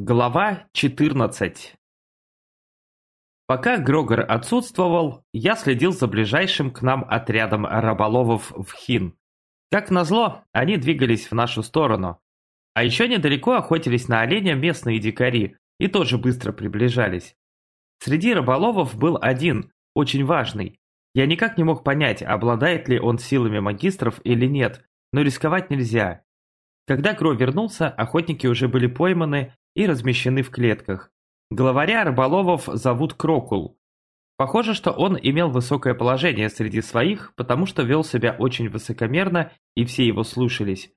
Глава 14 Пока Грогор отсутствовал, я следил за ближайшим к нам отрядом раболовов в Хин. Как назло, они двигались в нашу сторону. А еще недалеко охотились на оленя местные дикари и тоже быстро приближались. Среди раболовов был один, очень важный. Я никак не мог понять, обладает ли он силами магистров или нет, но рисковать нельзя. Когда Гро вернулся, охотники уже были пойманы и размещены в клетках. Главаря рыболовов зовут Крокул. Похоже, что он имел высокое положение среди своих, потому что вел себя очень высокомерно и все его слушались.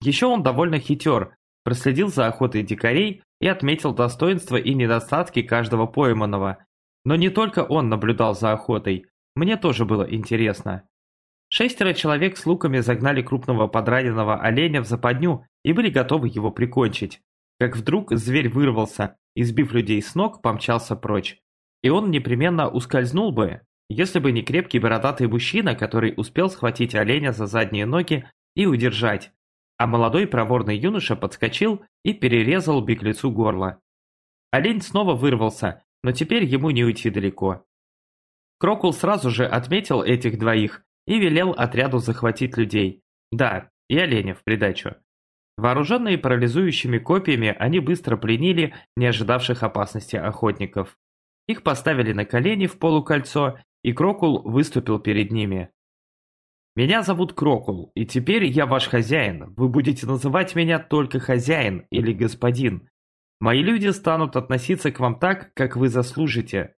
Еще он довольно хитер, проследил за охотой дикарей и отметил достоинства и недостатки каждого пойманного. Но не только он наблюдал за охотой, мне тоже было интересно. Шестеро человек с луками загнали крупного подраненного оленя в западню и были готовы его прикончить. Как вдруг зверь вырвался, избив людей с ног, помчался прочь. И он непременно ускользнул бы, если бы не крепкий бородатый мужчина, который успел схватить оленя за задние ноги и удержать. А молодой проворный юноша подскочил и перерезал беглецу горло. Олень снова вырвался, но теперь ему не уйти далеко. Крокул сразу же отметил этих двоих и велел отряду захватить людей. Да, и оленя в придачу. Вооруженные парализующими копьями, они быстро пленили не ожидавших опасности охотников. Их поставили на колени в полукольцо, и Крокул выступил перед ними. «Меня зовут Крокул, и теперь я ваш хозяин. Вы будете называть меня только хозяин или господин. Мои люди станут относиться к вам так, как вы заслужите.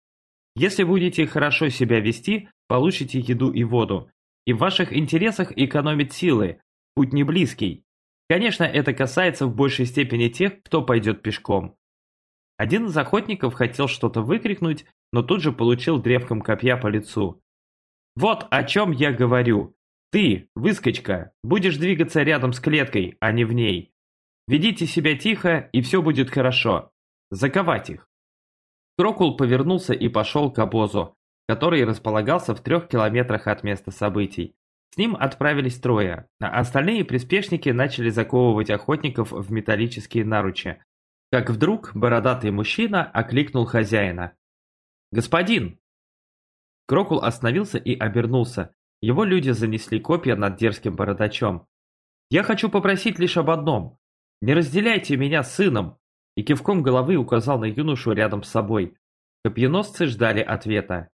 Если будете хорошо себя вести, получите еду и воду. И в ваших интересах экономить силы. Путь не близкий. Конечно, это касается в большей степени тех, кто пойдет пешком. Один из охотников хотел что-то выкрикнуть, но тут же получил древком копья по лицу. «Вот о чем я говорю. Ты, выскочка, будешь двигаться рядом с клеткой, а не в ней. Ведите себя тихо, и все будет хорошо. Заковать их». Крокул повернулся и пошел к обозу, который располагался в трех километрах от места событий. С ним отправились трое, а остальные приспешники начали заковывать охотников в металлические наручи. Как вдруг бородатый мужчина окликнул хозяина. «Господин!» Крокул остановился и обернулся. Его люди занесли копья над дерзким бородачом. «Я хочу попросить лишь об одном. Не разделяйте меня с сыном!» И кивком головы указал на юношу рядом с собой. Копьеносцы ждали ответа.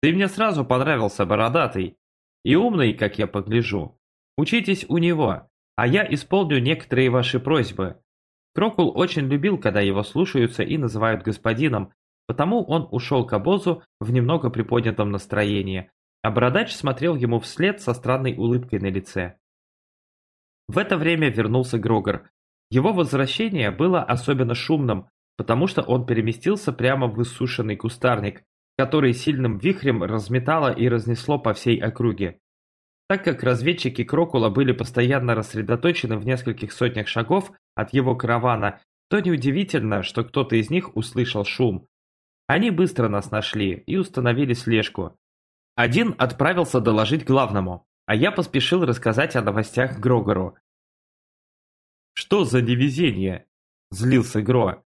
«Ты мне сразу понравился, бородатый!» И умный, как я погляжу. Учитесь у него, а я исполню некоторые ваши просьбы. Крокул очень любил, когда его слушаются и называют господином, потому он ушел к обозу в немного приподнятом настроении, а бородач смотрел ему вслед со странной улыбкой на лице. В это время вернулся Грогор. Его возвращение было особенно шумным, потому что он переместился прямо в высушенный кустарник, который сильным вихрем разметало и разнесло по всей округе. Так как разведчики Крокула были постоянно рассредоточены в нескольких сотнях шагов от его каравана, то неудивительно, что кто-то из них услышал шум. Они быстро нас нашли и установили слежку. Один отправился доложить главному, а я поспешил рассказать о новостях Грогору. «Что за невезение?» – злился Гро.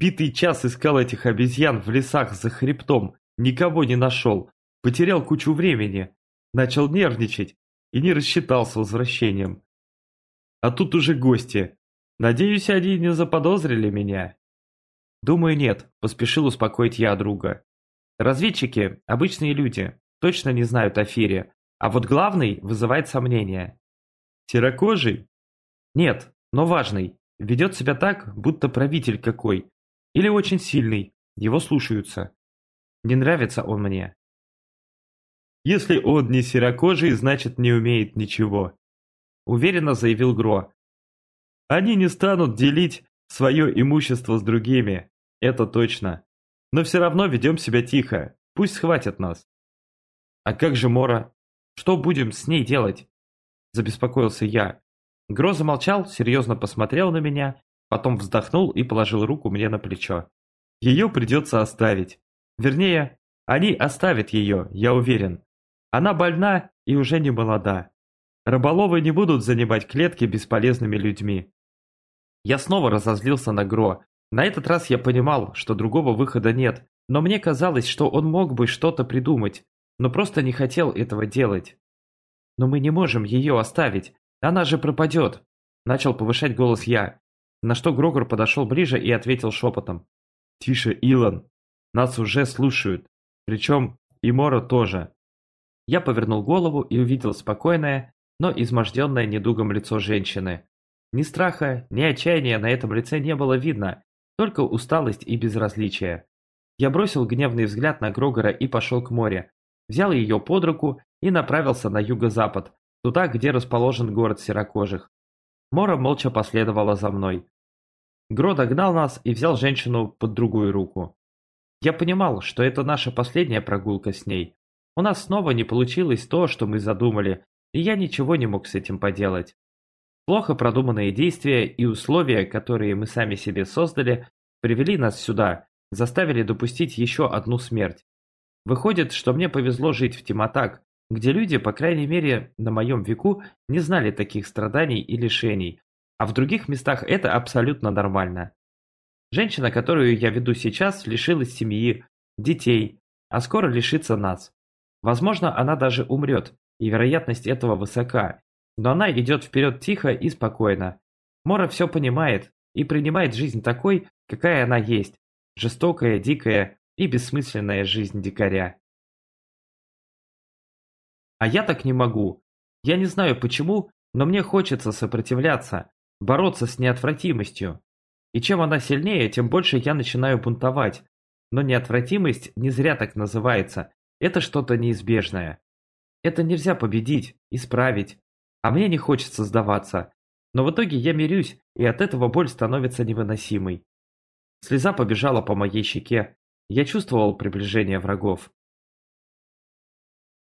Битый час искал этих обезьян в лесах за хребтом, никого не нашел, потерял кучу времени, начал нервничать и не рассчитал с возвращением. А тут уже гости. Надеюсь, они не заподозрили меня. Думаю, нет, поспешил успокоить я друга. Разведчики – обычные люди, точно не знают о Фире, а вот главный вызывает сомнения. Серокожий? Нет, но важный. Ведет себя так, будто правитель какой, или очень сильный, его слушаются. Не нравится он мне. Если он не серокожий, значит не умеет ничего. Уверенно заявил Гро. Они не станут делить свое имущество с другими, это точно. Но все равно ведем себя тихо, пусть схватят нас. А как же Мора? Что будем с ней делать? Забеспокоился я. Гро замолчал, серьезно посмотрел на меня Потом вздохнул и положил руку мне на плечо. Ее придется оставить. Вернее, они оставят ее, я уверен. Она больна и уже не молода. Рыболовы не будут занимать клетки бесполезными людьми. Я снова разозлился на Гро. На этот раз я понимал, что другого выхода нет, но мне казалось, что он мог бы что-то придумать, но просто не хотел этого делать. «Но мы не можем ее оставить, она же пропадет», – начал повышать голос я, на что Грогор подошел ближе и ответил шепотом. «Тише, Илон, нас уже слушают, причем и Мора тоже». Я повернул голову и увидел спокойное, но изможденное недугом лицо женщины. Ни страха, ни отчаяния на этом лице не было видно, только усталость и безразличие. Я бросил гневный взгляд на Грогора и пошел к морю. Взял ее под руку и направился на юго-запад, туда, где расположен город серокожих. Мора молча последовала за мной. Гро догнал нас и взял женщину под другую руку. Я понимал, что это наша последняя прогулка с ней. У нас снова не получилось то, что мы задумали, и я ничего не мог с этим поделать. Плохо продуманные действия и условия, которые мы сами себе создали, привели нас сюда, заставили допустить еще одну смерть. Выходит, что мне повезло жить в Тиматак, где люди, по крайней мере, на моем веку, не знали таких страданий и лишений, а в других местах это абсолютно нормально. Женщина, которую я веду сейчас, лишилась семьи, детей, а скоро лишится нас. Возможно, она даже умрет, и вероятность этого высока, но она идет вперед тихо и спокойно. Мора все понимает и принимает жизнь такой, какая она есть. Жестокая, дикая и бессмысленная жизнь дикаря. А я так не могу. Я не знаю почему, но мне хочется сопротивляться, бороться с неотвратимостью. И чем она сильнее, тем больше я начинаю бунтовать. Но неотвратимость не зря так называется. Это что-то неизбежное. Это нельзя победить, исправить, а мне не хочется сдаваться. Но в итоге я мирюсь, и от этого боль становится невыносимой. Слеза побежала по моей щеке. Я чувствовал приближение врагов.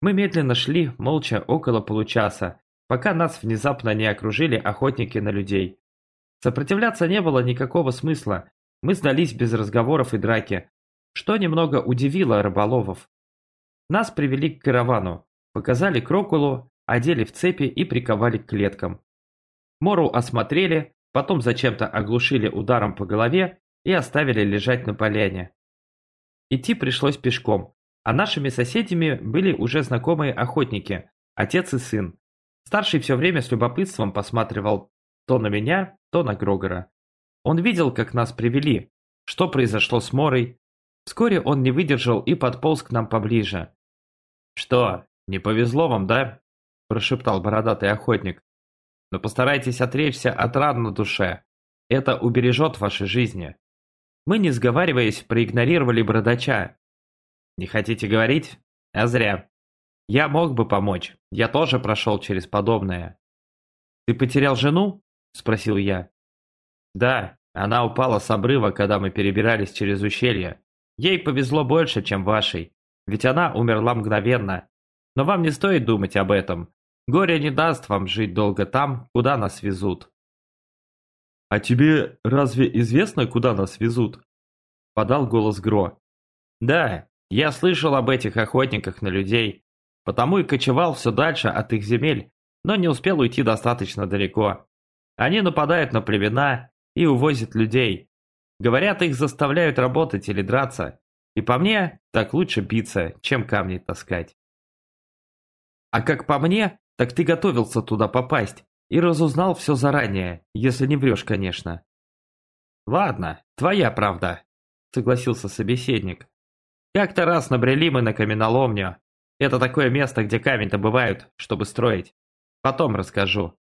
Мы медленно шли, молча, около получаса, пока нас внезапно не окружили охотники на людей. Сопротивляться не было никакого смысла. Мы сдались без разговоров и драки, что немного удивило рыболовов. Нас привели к каравану, показали Крокулу, одели в цепи и приковали к клеткам. Мору осмотрели, потом зачем-то оглушили ударом по голове и оставили лежать на поляне. Идти пришлось пешком, а нашими соседями были уже знакомые охотники, отец и сын. Старший все время с любопытством посматривал то на меня, то на Грогора. Он видел, как нас привели, что произошло с Морой. Вскоре он не выдержал и подполз к нам поближе. «Что, не повезло вам, да?» прошептал бородатый охотник. «Но постарайтесь отречься от ран на душе. Это убережет ваши жизни». Мы, не сговариваясь, проигнорировали бородача. «Не хотите говорить? А зря. Я мог бы помочь. Я тоже прошел через подобное». «Ты потерял жену?» – спросил я. «Да, она упала с обрыва, когда мы перебирались через ущелье. Ей повезло больше, чем вашей, ведь она умерла мгновенно. Но вам не стоит думать об этом. Горе не даст вам жить долго там, куда нас везут. «А тебе разве известно, куда нас везут?» Подал голос Гро. «Да, я слышал об этих охотниках на людей, потому и кочевал все дальше от их земель, но не успел уйти достаточно далеко. Они нападают на племена и увозят людей. Говорят, их заставляют работать или драться. И по мне, так лучше биться, чем камни таскать. А как по мне, так ты готовился туда попасть и разузнал все заранее, если не врешь, конечно. Ладно, твоя правда, согласился собеседник. Как-то раз набрели мы на каменоломню. Это такое место, где камень добывают, чтобы строить. Потом расскажу.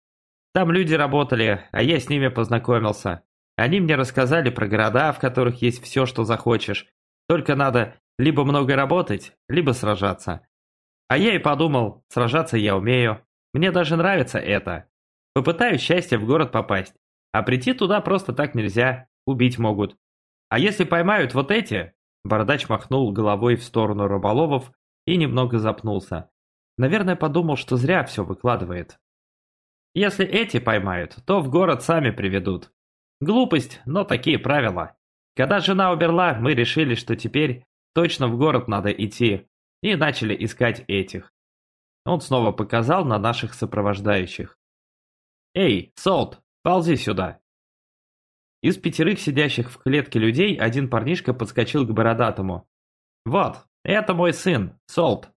Там люди работали, а я с ними познакомился. Они мне рассказали про города, в которых есть все, что захочешь. Только надо либо много работать, либо сражаться. А я и подумал, сражаться я умею. Мне даже нравится это. Попытаюсь счастье в город попасть. А прийти туда просто так нельзя. Убить могут. А если поймают вот эти... Бородач махнул головой в сторону рыболовов и немного запнулся. Наверное, подумал, что зря все выкладывает. Если эти поймают, то в город сами приведут. Глупость, но такие правила. Когда жена умерла, мы решили, что теперь точно в город надо идти и начали искать этих. Он снова показал на наших сопровождающих. «Эй, Солт, ползи сюда!» Из пятерых сидящих в клетке людей один парнишка подскочил к бородатому. «Вот, это мой сын, Солт.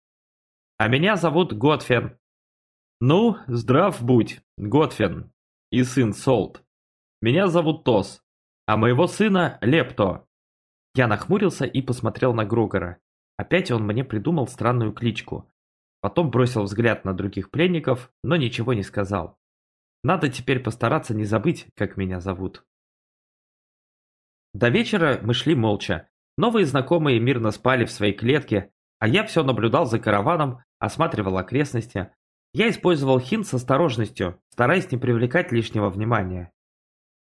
А меня зовут Готфен». «Ну, здрав будь, Готфен и сын Солт. Меня зовут Тос, а моего сына Лепто». Я нахмурился и посмотрел на Грогора. Опять он мне придумал странную кличку. Потом бросил взгляд на других пленников, но ничего не сказал. Надо теперь постараться не забыть, как меня зовут. До вечера мы шли молча. Новые знакомые мирно спали в своей клетке, а я все наблюдал за караваном, осматривал окрестности. Я использовал хин с осторожностью, стараясь не привлекать лишнего внимания.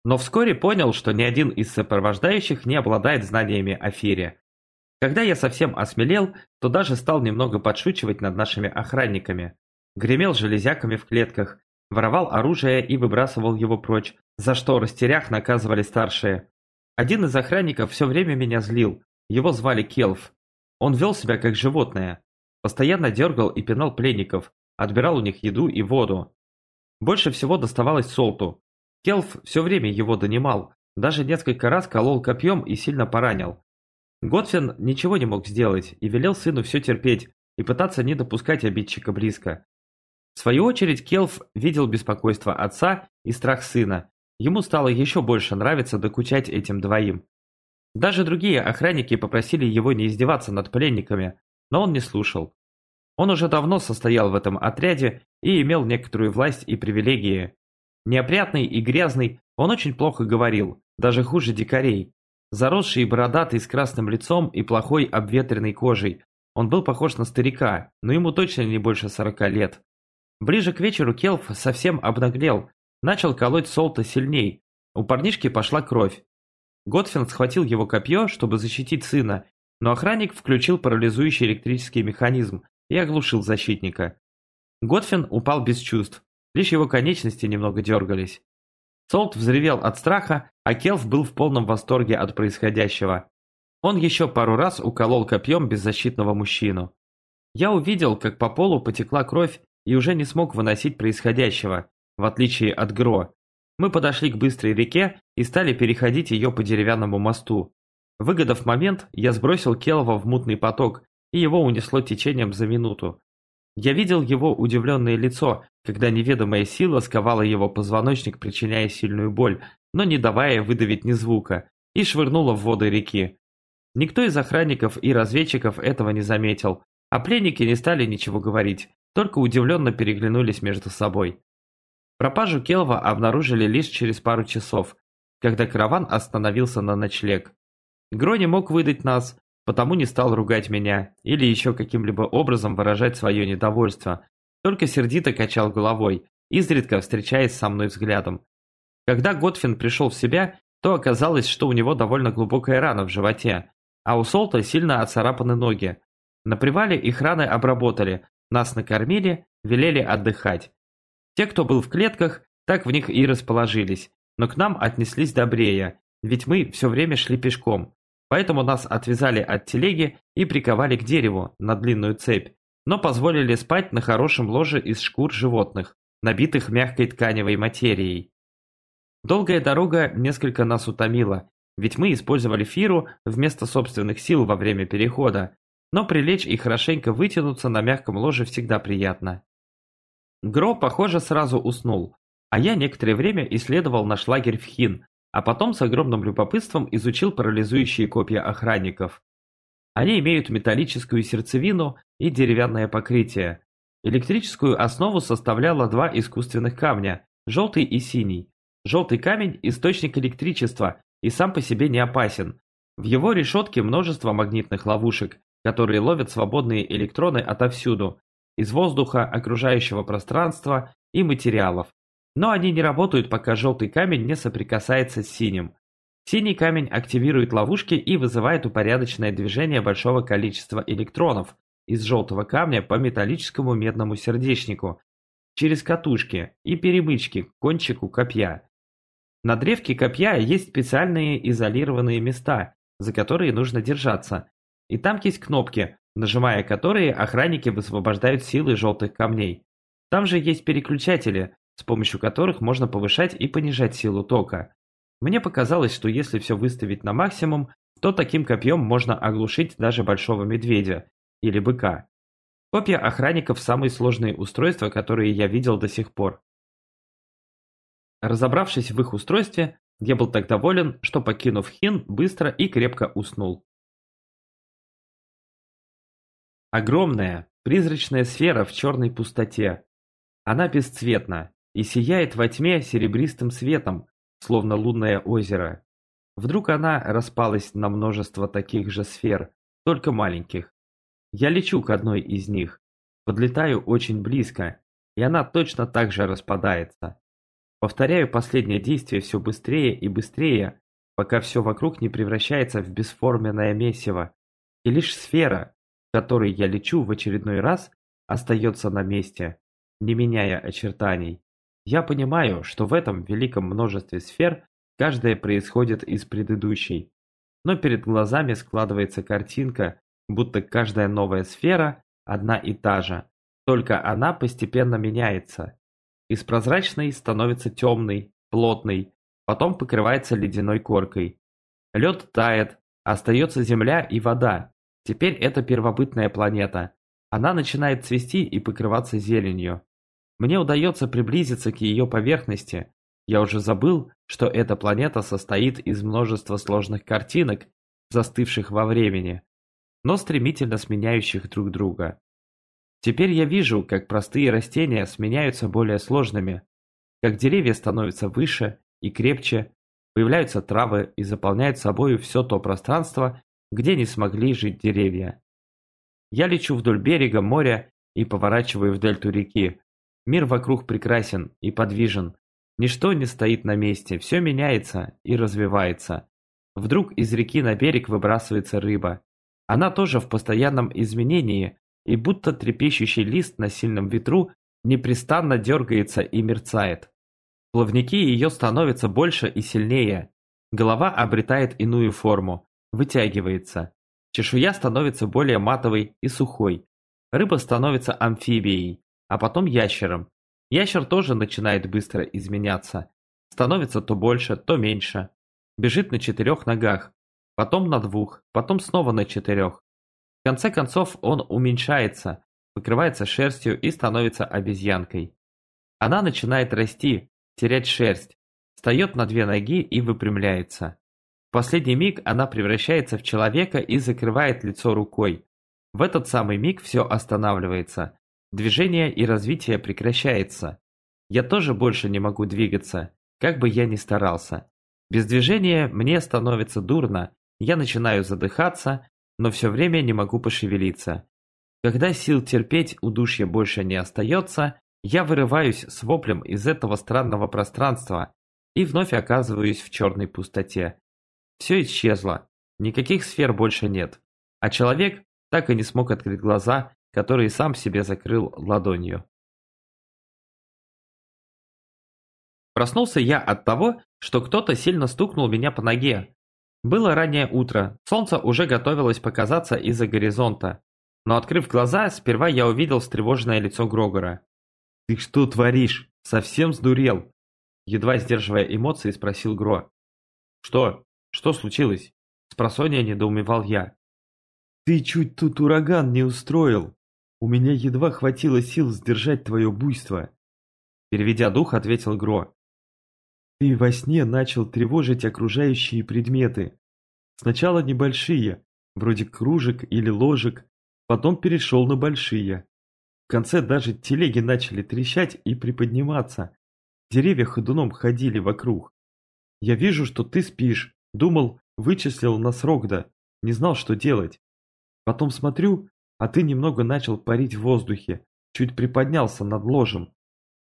Но вскоре понял, что ни один из сопровождающих не обладает знаниями о Фире. Когда я совсем осмелел, то даже стал немного подшучивать над нашими охранниками. Гремел железяками в клетках, воровал оружие и выбрасывал его прочь, за что растерях наказывали старшие. Один из охранников все время меня злил, его звали Келф. Он вел себя как животное, постоянно дергал и пинал пленников, отбирал у них еду и воду. Больше всего доставалось Солту. Келф все время его донимал, даже несколько раз колол копьем и сильно поранил. Готфин ничего не мог сделать и велел сыну все терпеть и пытаться не допускать обидчика близко. В свою очередь Келф видел беспокойство отца и страх сына. Ему стало еще больше нравиться докучать этим двоим. Даже другие охранники попросили его не издеваться над пленниками, но он не слушал. Он уже давно состоял в этом отряде и имел некоторую власть и привилегии. Неопрятный и грязный, он очень плохо говорил, даже хуже дикарей. Заросший и бородатый с красным лицом и плохой обветренной кожей, он был похож на старика, но ему точно не больше сорока лет. Ближе к вечеру Келф совсем обнаглел, начал колоть Солта сильней. У парнишки пошла кровь. Готфин схватил его копье, чтобы защитить сына, но охранник включил парализующий электрический механизм и оглушил защитника. Готфин упал без чувств, лишь его конечности немного дергались. Солт взревел от страха, а Келф был в полном восторге от происходящего. Он еще пару раз уколол копьем беззащитного мужчину. Я увидел, как по полу потекла кровь, и уже не смог выносить происходящего, в отличие от Гро. Мы подошли к быстрой реке и стали переходить ее по деревянному мосту. Выгодав момент, я сбросил Келова в мутный поток, и его унесло течением за минуту. Я видел его удивленное лицо, когда неведомая сила сковала его позвоночник, причиняя сильную боль, но не давая выдавить ни звука, и швырнула в воды реки. Никто из охранников и разведчиков этого не заметил, а пленники не стали ничего говорить, только удивленно переглянулись между собой. Пропажу Келва обнаружили лишь через пару часов, когда караван остановился на ночлег. Гро не мог выдать нас, потому не стал ругать меня или еще каким-либо образом выражать свое недовольство, только сердито качал головой, изредка встречаясь со мной взглядом. Когда Готфин пришел в себя, то оказалось, что у него довольно глубокая рана в животе, а у Солта сильно оцарапаны ноги. На привале их раны обработали, нас накормили, велели отдыхать. Те, кто был в клетках, так в них и расположились, но к нам отнеслись добрее, ведь мы все время шли пешком. Поэтому нас отвязали от телеги и приковали к дереву на длинную цепь, но позволили спать на хорошем ложе из шкур животных, набитых мягкой тканевой материей. Долгая дорога несколько нас утомила, ведь мы использовали фиру вместо собственных сил во время перехода, но прилечь и хорошенько вытянуться на мягком ложе всегда приятно. Гро, похоже, сразу уснул, а я некоторое время исследовал наш лагерь в Хин, а потом с огромным любопытством изучил парализующие копья охранников. Они имеют металлическую сердцевину и деревянное покрытие. Электрическую основу составляло два искусственных камня – желтый и синий. Желтый камень – источник электричества и сам по себе не опасен. В его решетке множество магнитных ловушек, которые ловят свободные электроны отовсюду, из воздуха, окружающего пространства и материалов. Но они не работают, пока желтый камень не соприкасается с синим. Синий камень активирует ловушки и вызывает упорядоченное движение большого количества электронов из желтого камня по металлическому медному сердечнику, через катушки и перемычки к кончику копья. На древке копья есть специальные изолированные места, за которые нужно держаться, и там есть кнопки, нажимая которые охранники высвобождают силы желтых камней. Там же есть переключатели, с помощью которых можно повышать и понижать силу тока. Мне показалось, что если все выставить на максимум, то таким копьем можно оглушить даже большого медведя или быка. Копья охранников – самые сложные устройства, которые я видел до сих пор. Разобравшись в их устройстве, я был так доволен, что, покинув Хин, быстро и крепко уснул. Огромная, призрачная сфера в черной пустоте. Она бесцветна и сияет во тьме серебристым светом, словно лунное озеро. Вдруг она распалась на множество таких же сфер, только маленьких. Я лечу к одной из них, подлетаю очень близко, и она точно так же распадается. Повторяю последнее действие все быстрее и быстрее, пока все вокруг не превращается в бесформенное месиво, и лишь сфера, которой я лечу в очередной раз, остается на месте, не меняя очертаний. Я понимаю, что в этом великом множестве сфер каждая происходит из предыдущей, но перед глазами складывается картинка, будто каждая новая сфера одна и та же, только она постепенно меняется. Из прозрачной становится темной, плотной, потом покрывается ледяной коркой. Лед тает, остается земля и вода. Теперь это первобытная планета. Она начинает цвести и покрываться зеленью. Мне удается приблизиться к ее поверхности. Я уже забыл, что эта планета состоит из множества сложных картинок, застывших во времени, но стремительно сменяющих друг друга. Теперь я вижу, как простые растения сменяются более сложными, как деревья становятся выше и крепче, появляются травы и заполняют собой все то пространство, где не смогли жить деревья. Я лечу вдоль берега моря и поворачиваю в дельту реки. Мир вокруг прекрасен и подвижен. Ничто не стоит на месте, все меняется и развивается. Вдруг из реки на берег выбрасывается рыба. Она тоже в постоянном изменении, и будто трепещущий лист на сильном ветру непрестанно дергается и мерцает. Плавники ее становятся больше и сильнее. Голова обретает иную форму, вытягивается. Чешуя становится более матовой и сухой. Рыба становится амфибией, а потом ящером. Ящер тоже начинает быстро изменяться. Становится то больше, то меньше. Бежит на четырех ногах, потом на двух, потом снова на четырех. В конце концов он уменьшается, покрывается шерстью и становится обезьянкой. Она начинает расти, терять шерсть, встает на две ноги и выпрямляется. Последний миг она превращается в человека и закрывает лицо рукой. В этот самый миг все останавливается. Движение и развитие прекращается. Я тоже больше не могу двигаться, как бы я ни старался. Без движения мне становится дурно, я начинаю задыхаться, но все время не могу пошевелиться. Когда сил терпеть удушья больше не остается, я вырываюсь с воплем из этого странного пространства и вновь оказываюсь в черной пустоте. Все исчезло, никаких сфер больше нет, а человек так и не смог открыть глаза, которые сам себе закрыл ладонью. Проснулся я от того, что кто-то сильно стукнул меня по ноге, было раннее утро, солнце уже готовилось показаться из-за горизонта. Но открыв глаза, сперва я увидел встревоженное лицо Грогора. «Ты что творишь? Совсем сдурел?» Едва сдерживая эмоции, спросил Гро. «Что? Что случилось?» Спросонья недоумевал я. «Ты чуть тут ураган не устроил. У меня едва хватило сил сдержать твое буйство». Переведя дух, ответил Гро. Ты во сне начал тревожить окружающие предметы. Сначала небольшие, вроде кружек или ложек, потом перешел на большие. В конце даже телеги начали трещать и приподниматься. Деревья ходуном ходили вокруг. Я вижу, что ты спишь. Думал, вычислил на срок да. Не знал, что делать. Потом смотрю, а ты немного начал парить в воздухе. Чуть приподнялся над ложем.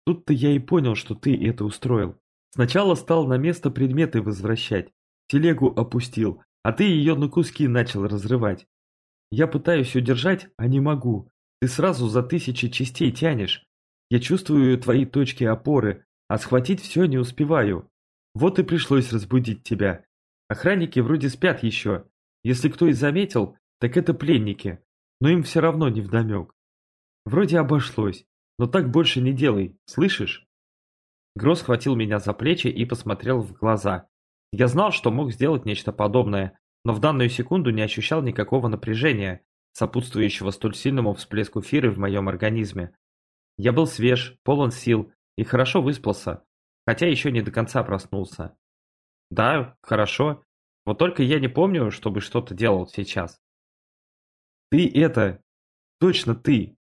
Тут-то я и понял, что ты это устроил. Сначала стал на место предметы возвращать, телегу опустил, а ты ее на куски начал разрывать. Я пытаюсь удержать, а не могу. Ты сразу за тысячи частей тянешь. Я чувствую твои точки опоры, а схватить все не успеваю. Вот и пришлось разбудить тебя. Охранники вроде спят еще. Если кто и заметил, так это пленники. Но им все равно не вдомек. Вроде обошлось, но так больше не делай, слышишь? Гроз схватил меня за плечи и посмотрел в глаза. Я знал, что мог сделать нечто подобное, но в данную секунду не ощущал никакого напряжения, сопутствующего столь сильному всплеску фиры в моем организме. Я был свеж, полон сил и хорошо выспался, хотя еще не до конца проснулся. Да, хорошо, вот только я не помню, чтобы что-то делал сейчас. Ты это... Точно ты.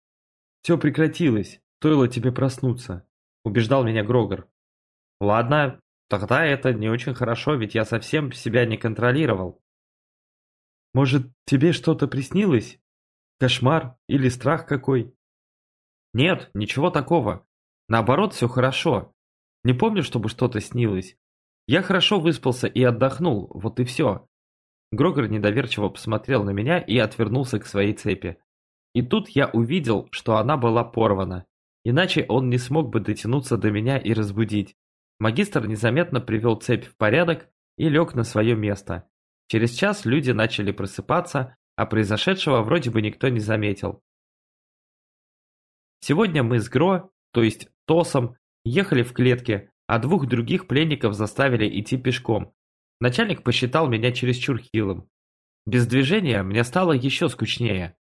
Все прекратилось, стоило тебе проснуться, убеждал меня Грогор. Ладно, тогда это не очень хорошо, ведь я совсем себя не контролировал. Может, тебе что-то приснилось? Кошмар или страх какой? Нет, ничего такого. Наоборот, все хорошо. Не помню, чтобы что-то снилось. Я хорошо выспался и отдохнул, вот и все. Грогор недоверчиво посмотрел на меня и отвернулся к своей цепи. И тут я увидел, что она была порвана. Иначе он не смог бы дотянуться до меня и разбудить. Магистр незаметно привел цепь в порядок и лег на свое место. Через час люди начали просыпаться, а произошедшего вроде бы никто не заметил. Сегодня мы с Гро, то есть Тосом, ехали в клетке, а двух других пленников заставили идти пешком. Начальник посчитал меня чересчур хилым. Без движения мне стало еще скучнее.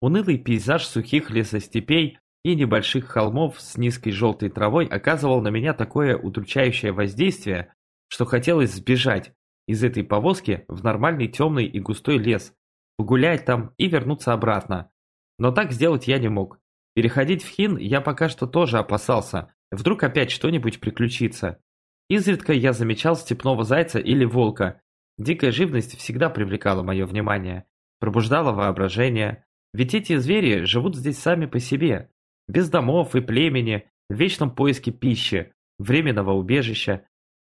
Унылый пейзаж сухих лесостепей и небольших холмов с низкой желтой травой оказывал на меня такое удручающее воздействие, что хотелось сбежать из этой повозки в нормальный темный и густой лес, погулять там и вернуться обратно. Но так сделать я не мог. Переходить в Хин я пока что тоже опасался, вдруг опять что-нибудь приключится. Изредка я замечал степного зайца или волка. Дикая живность всегда привлекала мое внимание, пробуждала воображение. Ведь эти звери живут здесь сами по себе, без домов и племени, в вечном поиске пищи, временного убежища.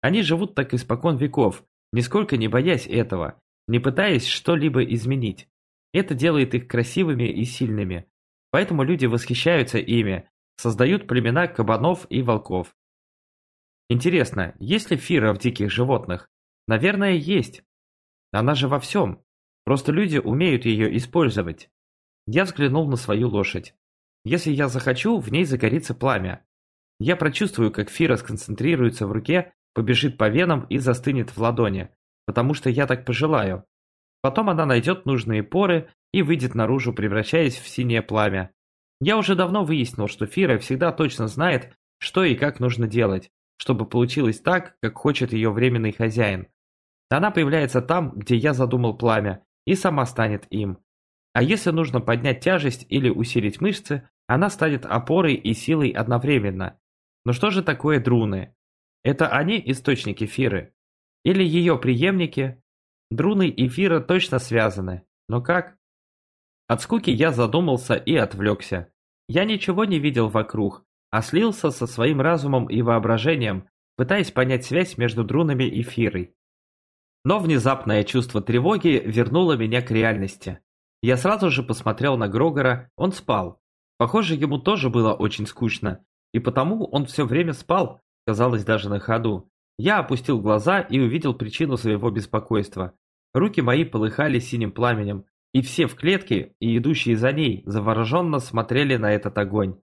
Они живут так испокон веков, нисколько не боясь этого, не пытаясь что-либо изменить. Это делает их красивыми и сильными. Поэтому люди восхищаются ими, создают племена кабанов и волков. Интересно, есть ли фира в диких животных? Наверное, есть. Она же во всем. Просто люди умеют ее использовать. Я взглянул на свою лошадь. Если я захочу, в ней загорится пламя. Я прочувствую, как фира сконцентрируется в руке, побежит по венам и застынет в ладони, потому что я так пожелаю. Потом она найдет нужные поры и выйдет наружу, превращаясь в синее пламя. Я уже давно выяснил, что Фира всегда точно знает, что и как нужно делать, чтобы получилось так, как хочет ее временный хозяин. Она появляется там, где я задумал пламя, и сама станет им. А если нужно поднять тяжесть или усилить мышцы, она станет опорой и силой одновременно. Но что же такое друны? Это они источники Фиры? Или ее преемники? Друны и Фира точно связаны. Но как? От скуки я задумался и отвлекся. Я ничего не видел вокруг, а слился со своим разумом и воображением, пытаясь понять связь между друнами и Фирой. Но внезапное чувство тревоги вернуло меня к реальности. Я сразу же посмотрел на Грогора, он спал. Похоже, ему тоже было очень скучно, и потому он все время спал, казалось даже на ходу. Я опустил глаза и увидел причину своего беспокойства. Руки мои полыхали синим пламенем, и все в клетке и идущие за ней завороженно смотрели на этот огонь.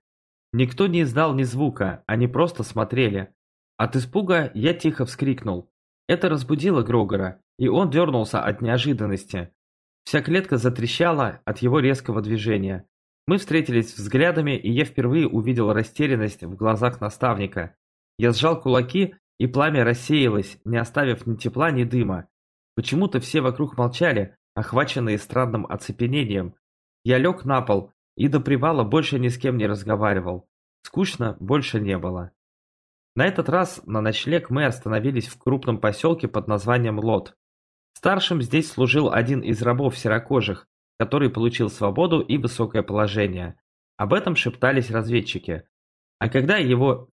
Никто не издал ни звука, они просто смотрели. От испуга я тихо вскрикнул. Это разбудило Грогора, и он дернулся от неожиданности. Вся клетка затрещала от его резкого движения. Мы встретились взглядами, и я впервые увидел растерянность в глазах наставника. Я сжал кулаки, и пламя рассеялось, не оставив ни тепла, ни дыма. Почему-то все вокруг молчали, охваченные странным оцепенением. Я лег на пол и до привала больше ни с кем не разговаривал. Скучно больше не было. На этот раз на ночлег мы остановились в крупном поселке под названием Лот. Старшим здесь служил один из рабов серокожих, который получил свободу и высокое положение. Об этом шептались разведчики. А когда, его...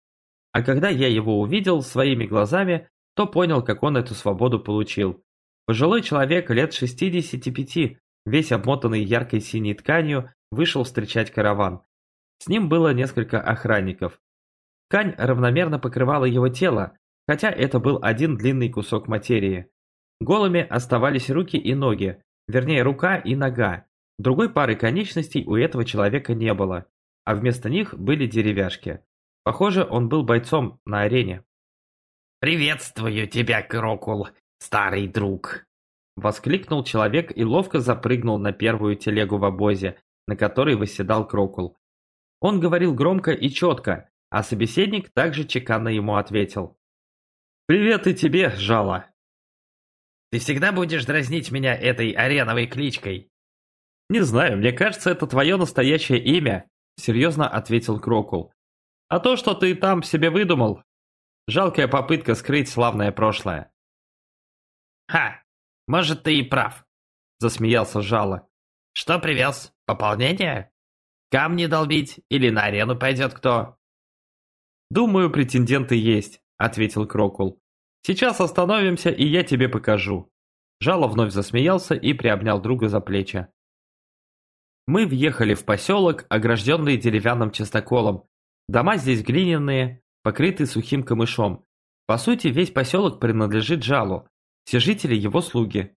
а когда я его увидел своими глазами, то понял, как он эту свободу получил. Пожилой человек лет 65, весь обмотанный яркой синей тканью, вышел встречать караван. С ним было несколько охранников. Ткань равномерно покрывала его тело, хотя это был один длинный кусок материи. Голыми оставались руки и ноги, вернее рука и нога. Другой пары конечностей у этого человека не было, а вместо них были деревяшки. Похоже, он был бойцом на арене. «Приветствую тебя, Крокул. Старый друг!» Воскликнул человек и ловко запрыгнул на первую телегу в обозе, на которой восседал Крокул. Он говорил громко и четко, а собеседник также чеканно ему ответил. «Привет и тебе, Жало!» «Ты всегда будешь дразнить меня этой ареновой кличкой?» «Не знаю, мне кажется, это твое настоящее имя», — серьезно ответил Крокул. «А то, что ты там себе выдумал, жалкая попытка скрыть славное прошлое». «Ха! Может, ты и прав», — засмеялся Жало. «Что привез? Пополнение? Камни долбить или на арену пойдет кто?» «Думаю, претенденты есть», — ответил Крокул. «Сейчас остановимся, и я тебе покажу». Жало вновь засмеялся и приобнял друга за плечи. Мы въехали в поселок, огражденный деревянным частоколом. Дома здесь глиняные, покрыты сухим камышом. По сути, весь поселок принадлежит Жалу, все жители его слуги.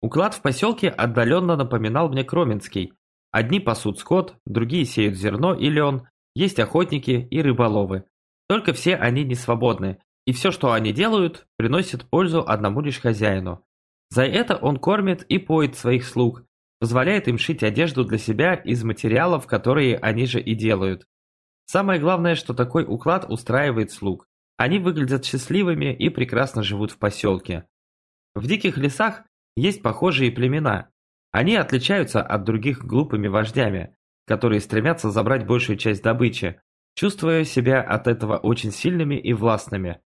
Уклад в поселке отдаленно напоминал мне Кроменский. Одни пасут скот, другие сеют зерно и лен, есть охотники и рыболовы. Только все они не свободны, и все, что они делают, приносит пользу одному лишь хозяину. За это он кормит и поет своих слуг, позволяет им шить одежду для себя из материалов, которые они же и делают. Самое главное, что такой уклад устраивает слуг. Они выглядят счастливыми и прекрасно живут в поселке. В диких лесах есть похожие племена. Они отличаются от других глупыми вождями, которые стремятся забрать большую часть добычи, чувствуя себя от этого очень сильными и властными.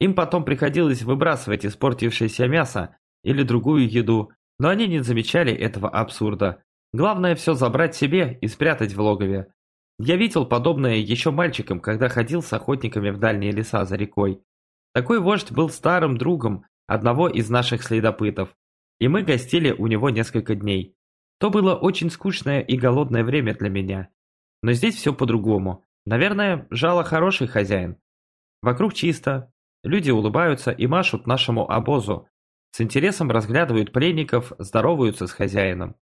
Им потом приходилось выбрасывать испортившееся мясо или другую еду, но они не замечали этого абсурда. Главное все забрать себе и спрятать в логове. Я видел подобное еще мальчиком, когда ходил с охотниками в дальние леса за рекой. Такой вождь был старым другом одного из наших следопытов, и мы гостили у него несколько дней. То было очень скучное и голодное время для меня. Но здесь все по-другому. Наверное, Жало хороший хозяин. Вокруг чисто, люди улыбаются и машут нашему обозу. С интересом разглядывают пленников, здороваются с хозяином.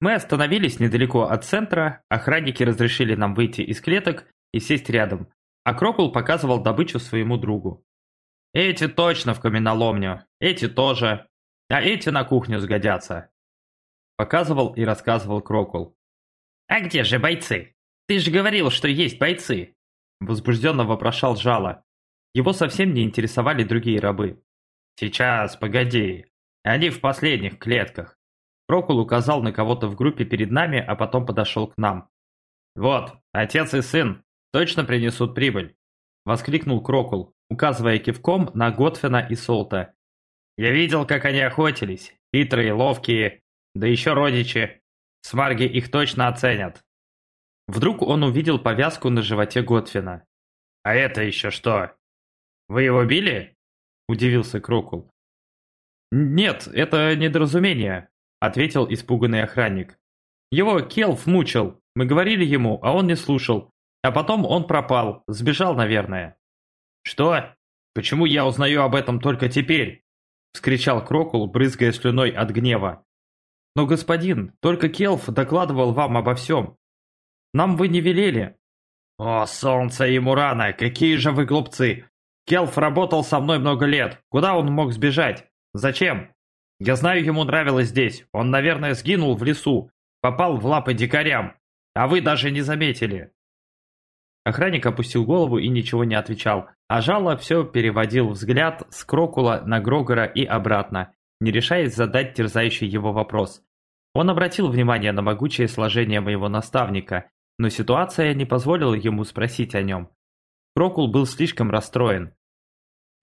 Мы остановились недалеко от центра, охранники разрешили нам выйти из клеток и сесть рядом, а Крокул показывал добычу своему другу. Эти точно в каменоломню, эти тоже, а эти на кухню сгодятся. Показывал и рассказывал Крокул. «А где же бойцы? Ты же говорил, что есть бойцы!» Возбужденно вопрошал Жало. Его совсем не интересовали другие рабы. «Сейчас, погоди. Они в последних клетках». Крокул указал на кого-то в группе перед нами, а потом подошел к нам. «Вот, отец и сын точно принесут прибыль!» Воскликнул Крокул, указывая кивком на Готфина и Солта. «Я видел, как они охотились. Хитрые, ловкие, да еще родичи. Сварги их точно оценят». Вдруг он увидел повязку на животе Готфина. «А это еще что? Вы его били?» – удивился Крокул. «Нет, это недоразумение», – ответил испуганный охранник. «Его Келф мучил. Мы говорили ему, а он не слушал. А потом он пропал, сбежал, наверное». «Что? Почему я узнаю об этом только теперь?» — вскричал Крокул, брызгая слюной от гнева. «Но, господин, только Келф докладывал вам обо всем. Нам вы не велели». «О, солнце и Мурана, какие же вы глупцы! Келф работал со мной много лет. Куда он мог сбежать? Зачем? Я знаю, ему нравилось здесь. Он, наверное, сгинул в лесу, попал в лапы дикарям, а вы даже не заметили». Охранник опустил голову и ничего не отвечал, а Жало все переводил взгляд с Крокула на Грогора и обратно, не решаясь задать терзающий его вопрос. Он обратил внимание на могучее сложение моего наставника, но ситуация не позволила ему спросить о нем. Крокул был слишком расстроен.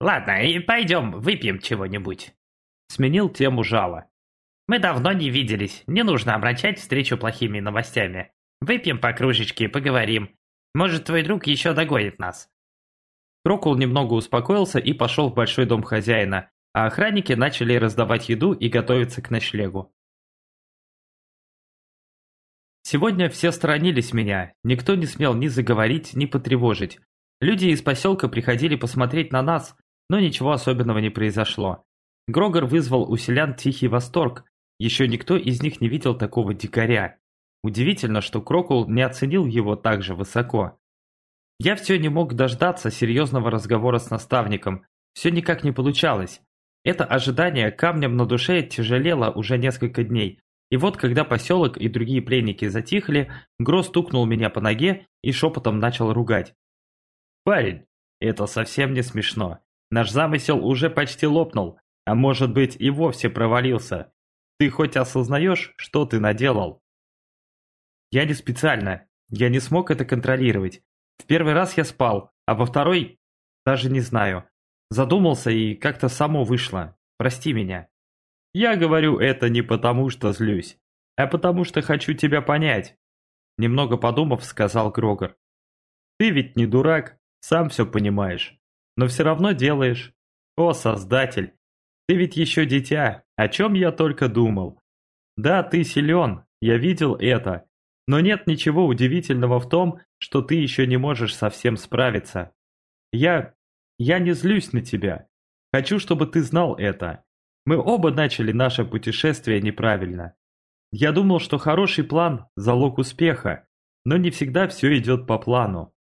«Ладно, и пойдем выпьем чего-нибудь», — сменил тему Жало. «Мы давно не виделись, не нужно обращать встречу плохими новостями. Выпьем по кружечке и поговорим, может, твой друг еще догонит нас». Крокул немного успокоился и пошел в большой дом хозяина, а охранники начали раздавать еду и готовиться к ночлегу. Сегодня все сторонились меня, никто не смел ни заговорить, ни потревожить. Люди из поселка приходили посмотреть на нас, но ничего особенного не произошло. Грогор вызвал у селян тихий восторг, еще никто из них не видел такого дикаря. Удивительно, что Крокул не оценил его так же высоко. Я все не мог дождаться серьезного разговора с наставником, все никак не получалось. Это ожидание камнем на душе тяжелело уже несколько дней. И вот, когда поселок и другие пленники затихли, Гро стукнул меня по ноге и шепотом начал ругать. «Парень, это совсем не смешно. Наш замысел уже почти лопнул, а может быть и вовсе провалился. Ты хоть осознаешь, что ты наделал?» «Я не специально. Я не смог это контролировать. В первый раз я спал, а во второй даже не знаю. Задумался и как-то само вышло. Прости меня. Я говорю это не потому, что злюсь, а потому что хочу тебя понять. Немного подумав, сказал Грогор. Ты ведь не дурак, сам все понимаешь, но все равно делаешь. О, Создатель, ты ведь еще дитя, о чем я только думал. Да, ты силен, я видел это, но нет ничего удивительного в том, что ты еще не можешь совсем справиться. Я... я не злюсь на тебя. Хочу, чтобы ты знал это. Мы оба начали наше путешествие неправильно. Я думал, что хороший план – залог успеха, но не всегда все идет по плану.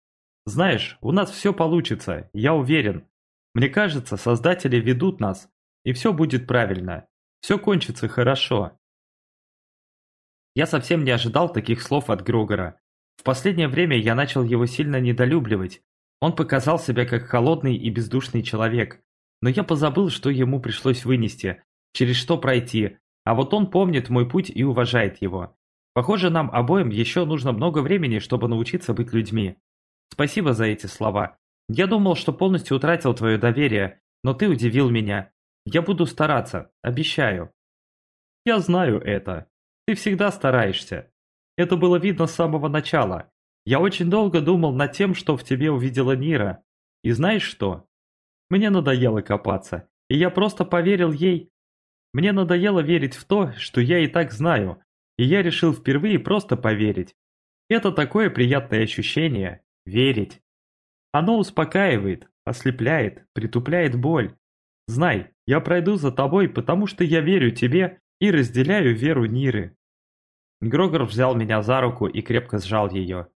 Знаешь, у нас все получится, я уверен. Мне кажется, создатели ведут нас, и все будет правильно. Все кончится хорошо. Я совсем не ожидал таких слов от Грогора. В последнее время я начал его сильно недолюбливать. Он показал себя как холодный и бездушный человек. Но я позабыл, что ему пришлось вынести, через что пройти, а вот он помнит мой путь и уважает его. Похоже, нам обоим еще нужно много времени, чтобы научиться быть людьми. Спасибо за эти слова. Я думал, что полностью утратил твое доверие, но ты удивил меня. Я буду стараться, обещаю. Я знаю это. Ты всегда стараешься. Это было видно с самого начала. Я очень долго думал над тем, что в тебе увидела Нира. И знаешь что? Мне надоело копаться, и я просто поверил ей. Мне надоело верить в то, что я и так знаю, и я решил впервые просто поверить. Это такое приятное ощущение – верить. Оно успокаивает, ослепляет, притупляет боль. Знай, я пройду за тобой, потому что я верю тебе и разделяю веру Ниры. Грогор взял меня за руку и крепко сжал ее.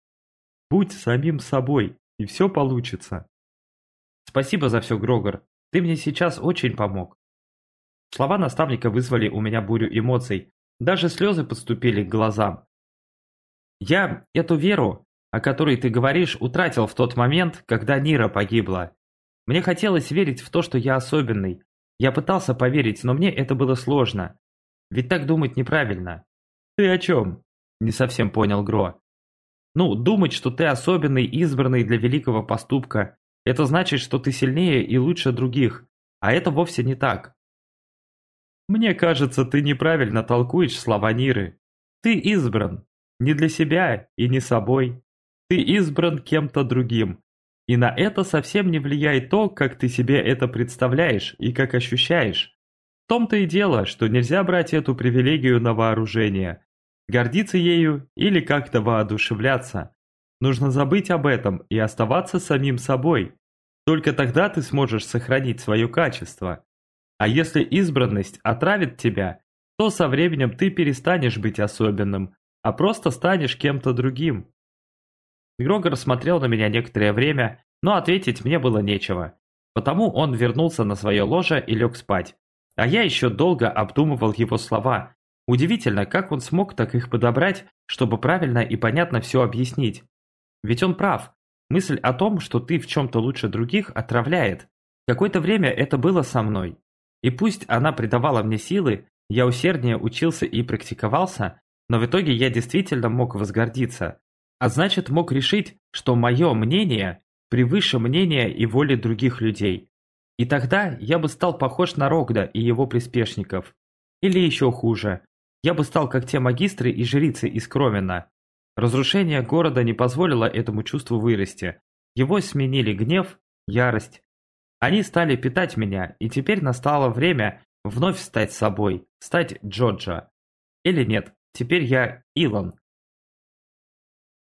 «Будь самим собой, и все получится». «Спасибо за все, Грогор. Ты мне сейчас очень помог». Слова наставника вызвали у меня бурю эмоций. Даже слезы подступили к глазам. Я эту веру, о которой ты говоришь, утратил в тот момент, когда Нира погибла. Мне хотелось верить в то, что я особенный. Я пытался поверить, но мне это было сложно. Ведь так думать неправильно. «Ты о чем?» – не совсем понял Гро. «Ну, думать, что ты особенный, избранный для великого поступка, это значит, что ты сильнее и лучше других, а это вовсе не так». «Мне кажется, ты неправильно толкуешь слова Ниры. Ты избран. Не для себя и не собой. Ты избран кем-то другим. И на это совсем не влияет то, как ты себе это представляешь и как ощущаешь. В том-то и дело, что нельзя брать эту привилегию на вооружение. Гордиться ею или как-то воодушевляться. Нужно забыть об этом и оставаться самим собой. Только тогда ты сможешь сохранить свое качество. А если избранность отравит тебя, то со временем ты перестанешь быть особенным, а просто станешь кем-то другим. Грогор смотрел на меня некоторое время, но ответить мне было нечего. Потому он вернулся на свое ложе и лег спать. А я еще долго обдумывал его слова, Удивительно, как он смог так их подобрать, чтобы правильно и понятно все объяснить. Ведь он прав. Мысль о том, что ты в чем-то лучше других, отравляет. Какое-то время это было со мной. И пусть она придавала мне силы, я усерднее учился и практиковался, но в итоге я действительно мог возгордиться. А значит, мог решить, что мое мнение превыше мнения и воли других людей. И тогда я бы стал похож на Рогда и его приспешников. Или еще хуже, я бы стал как те магистры и жрицы из Кромена. Разрушение города не позволило этому чувству вырасти. Его сменили гнев, ярость. Они стали питать меня, и теперь настало время вновь стать собой, стать Джоджа. Или нет, теперь я Илон.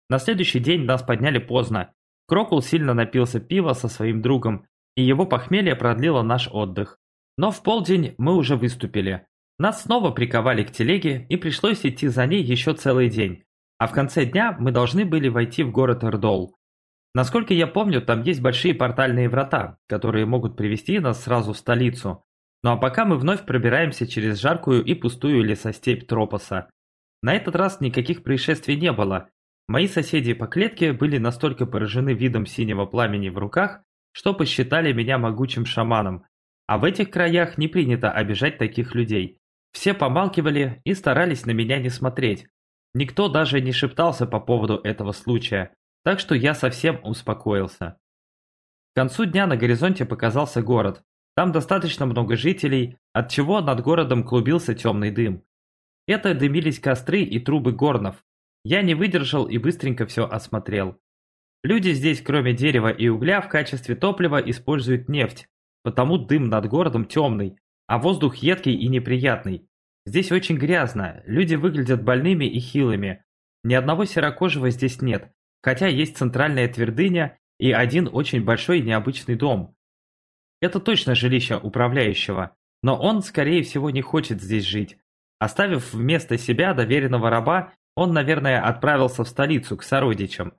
На следующий день нас подняли поздно. Крокул сильно напился пива со своим другом, и его похмелье продлило наш отдых. Но в полдень мы уже выступили. Нас снова приковали к телеге и пришлось идти за ней еще целый день. А в конце дня мы должны были войти в город Эрдол. Насколько я помню, там есть большие портальные врата, которые могут привести нас сразу в столицу. Ну а пока мы вновь пробираемся через жаркую и пустую лесостепь Тропоса. На этот раз никаких происшествий не было. Мои соседи по клетке были настолько поражены видом синего пламени в руках, что посчитали меня могучим шаманом. А в этих краях не принято обижать таких людей. Все помалкивали и старались на меня не смотреть. Никто даже не шептался по поводу этого случая, так что я совсем успокоился. К концу дня на горизонте показался город. Там достаточно много жителей, от чего над городом клубился темный дым. Это дымились костры и трубы горнов. Я не выдержал и быстренько все осмотрел. Люди здесь, кроме дерева и угля, в качестве топлива используют нефть, потому дым над городом темный, а воздух едкий и неприятный. Здесь очень грязно, люди выглядят больными и хилыми. Ни одного серокожего здесь нет, хотя есть центральная твердыня и один очень большой необычный дом. Это точно жилище управляющего, но он, скорее всего, не хочет здесь жить. Оставив вместо себя доверенного раба, он, наверное, отправился в столицу к сородичам.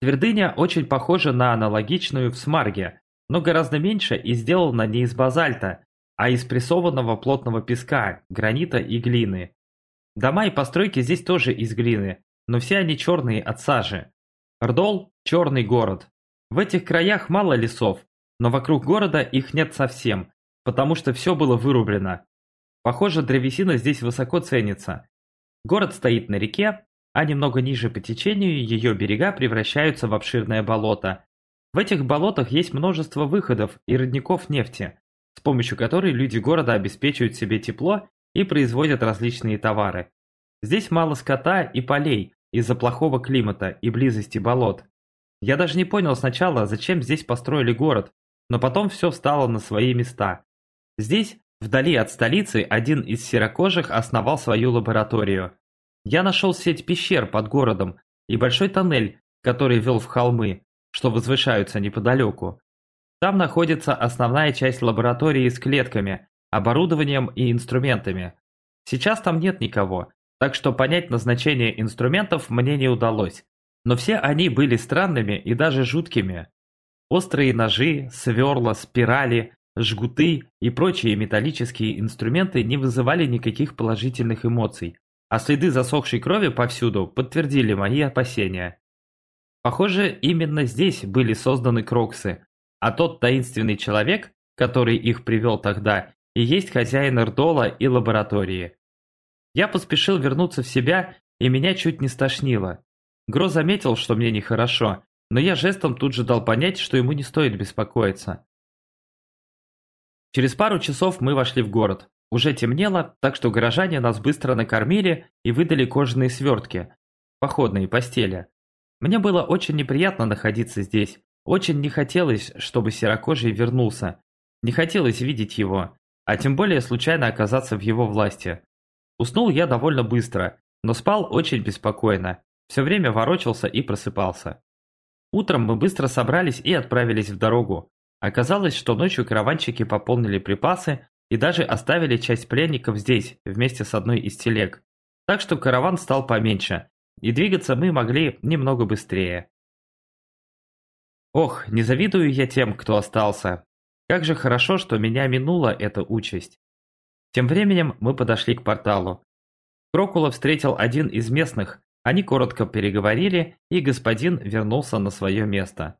Твердыня очень похожа на аналогичную в Смарге, но гораздо меньше и сделана не из базальта, а из прессованного плотного песка, гранита и глины. Дома и постройки здесь тоже из глины, но все они черные от сажи. Рдол – черный город. В этих краях мало лесов, но вокруг города их нет совсем, потому что все было вырублено. Похоже, древесина здесь высоко ценится. Город стоит на реке, а немного ниже по течению ее берега превращаются в обширное болото. В этих болотах есть множество выходов и родников нефти, с помощью которой люди города обеспечивают себе тепло и производят различные товары. Здесь мало скота и полей из-за плохого климата и близости болот. Я даже не понял сначала, зачем здесь построили город, но потом все встало на свои места. Здесь, вдали от столицы, один из серокожих основал свою лабораторию. Я нашел сеть пещер под городом и большой тоннель, который вел в холмы, что возвышаются неподалеку. Там находится основная часть лаборатории с клетками, оборудованием и инструментами. Сейчас там нет никого, так что понять назначение инструментов мне не удалось. Но все они были странными и даже жуткими. Острые ножи, сверла, спирали, жгуты и прочие металлические инструменты не вызывали никаких положительных эмоций, а следы засохшей крови повсюду подтвердили мои опасения. Похоже, именно здесь были созданы кроксы, а тот таинственный человек, который их привел тогда, и есть хозяин Эрдола и лаборатории. Я поспешил вернуться в себя, и меня чуть не стошнило. Гро заметил, что мне нехорошо, но я жестом тут же дал понять, что ему не стоит беспокоиться. Через пару часов мы вошли в город. Уже темнело, так что горожане нас быстро накормили и выдали кожаные свертки, походные постели. Мне было очень неприятно находиться здесь, очень не хотелось, чтобы серокожий вернулся. Не хотелось видеть его, а тем более случайно оказаться в его власти. Уснул я довольно быстро, но спал очень беспокойно. Все время ворочался и просыпался. Утром мы быстро собрались и отправились в дорогу. Оказалось, что ночью караванщики пополнили припасы и даже оставили часть пленников здесь, вместе с одной из телег. Так что караван стал поменьше, и двигаться мы могли немного быстрее. Ох, не завидую я тем, кто остался. Как же хорошо, что меня минула эта участь. Тем временем мы подошли к порталу. Крокула встретил один из местных, они коротко переговорили, и господин вернулся на свое место.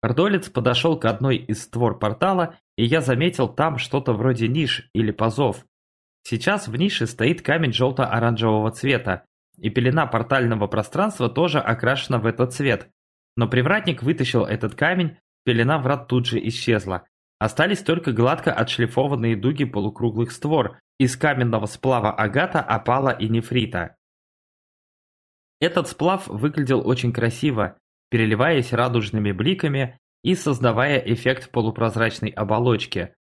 Ордолец подошел к одной из створ портала, и я заметил там что-то вроде ниш или пазов. Сейчас в нише стоит камень желто-оранжевого цвета, и пелена портального пространства тоже окрашена в этот цвет, но привратник вытащил этот камень, пелена врат тут же исчезла. Остались только гладко отшлифованные дуги полукруглых створ из каменного сплава агата, опала и нефрита. Этот сплав выглядел очень красиво, переливаясь радужными бликами и создавая эффект полупрозрачной оболочки.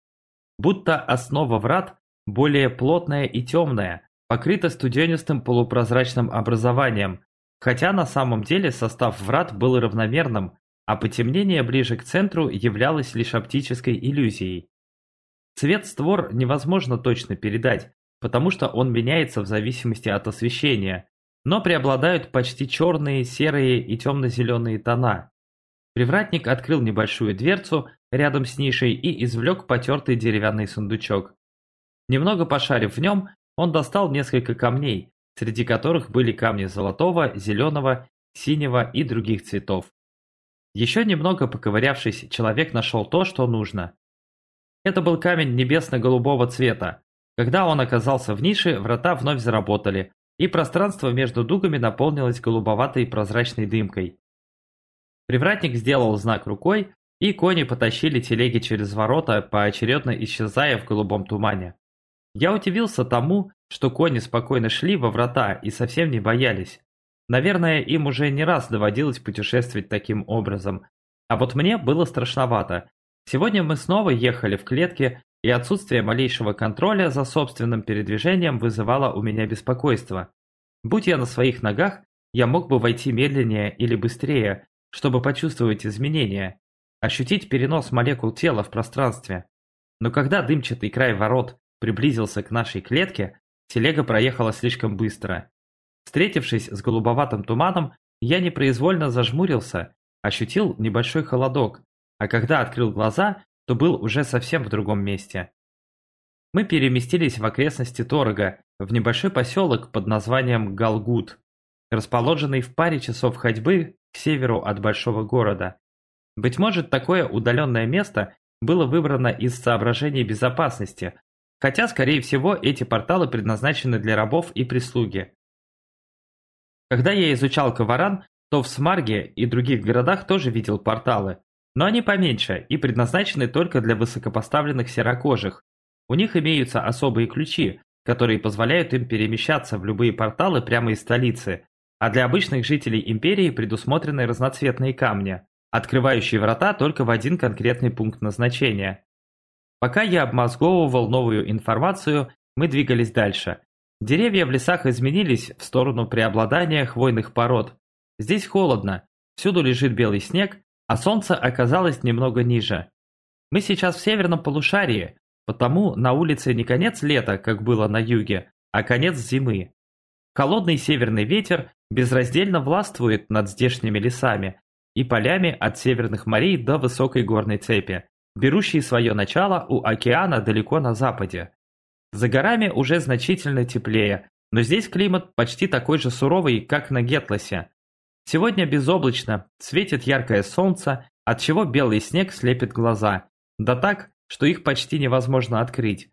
Будто основа врат более плотная и темная, покрыта студенистым полупрозрачным образованием, Хотя на самом деле состав врат был равномерным, а потемнение ближе к центру являлось лишь оптической иллюзией. Цвет створ невозможно точно передать, потому что он меняется в зависимости от освещения, но преобладают почти черные, серые и темно-зеленые тона. Привратник открыл небольшую дверцу, рядом с нишей и извлек потертый деревянный сундучок. Немного пошарив в нем, он достал несколько камней, среди которых были камни золотого, зеленого, синего и других цветов. Еще немного поковырявшись, человек нашел то, что нужно. Это был камень небесно-голубого цвета. Когда он оказался в нише, врата вновь заработали, и пространство между дугами наполнилось голубоватой прозрачной дымкой. Привратник сделал знак рукой, и кони потащили телеги через ворота, поочередно исчезая в голубом тумане. Я удивился тому, что кони спокойно шли во врата и совсем не боялись. Наверное, им уже не раз доводилось путешествовать таким образом. А вот мне было страшновато. Сегодня мы снова ехали в клетке, и отсутствие малейшего контроля за собственным передвижением вызывало у меня беспокойство. Будь я на своих ногах, я мог бы войти медленнее или быстрее, чтобы почувствовать изменения, ощутить перенос молекул тела в пространстве. Но когда дымчатый край ворот приблизился к нашей клетке, телега проехала слишком быстро. Встретившись с голубоватым туманом, я непроизвольно зажмурился, ощутил небольшой холодок, а когда открыл глаза, то был уже совсем в другом месте. Мы переместились в окрестности Торога, в небольшой поселок под названием Галгут, расположенный в паре часов ходьбы к северу от большого города. Быть может, такое удаленное место было выбрано из соображений безопасности, хотя, скорее всего, эти порталы предназначены для рабов и прислуги. Когда я изучал Коваран, то в Смарге и других городах тоже видел порталы, но они поменьше и предназначены только для высокопоставленных серокожих. У них имеются особые ключи, которые позволяют им перемещаться в любые порталы прямо из столицы, а для обычных жителей Империи предусмотрены разноцветные камни, открывающие врата только в один конкретный пункт назначения. Пока я обмозговывал новую информацию, мы двигались дальше. Деревья в лесах изменились в сторону преобладания хвойных пород. Здесь холодно, всюду лежит белый снег, а солнце оказалось немного ниже. Мы сейчас в северном полушарии, потому на улице не конец лета, как было на юге, а конец зимы. Холодный северный ветер безраздельно властвует над здешними лесами и полями от северных морей до высокой горной цепи, берущей свое начало у океана далеко на западе. За горами уже значительно теплее, но здесь климат почти такой же суровый, как на Гетласе. Сегодня безоблачно, светит яркое солнце, от чего белый снег слепит глаза, да так, что их почти невозможно открыть.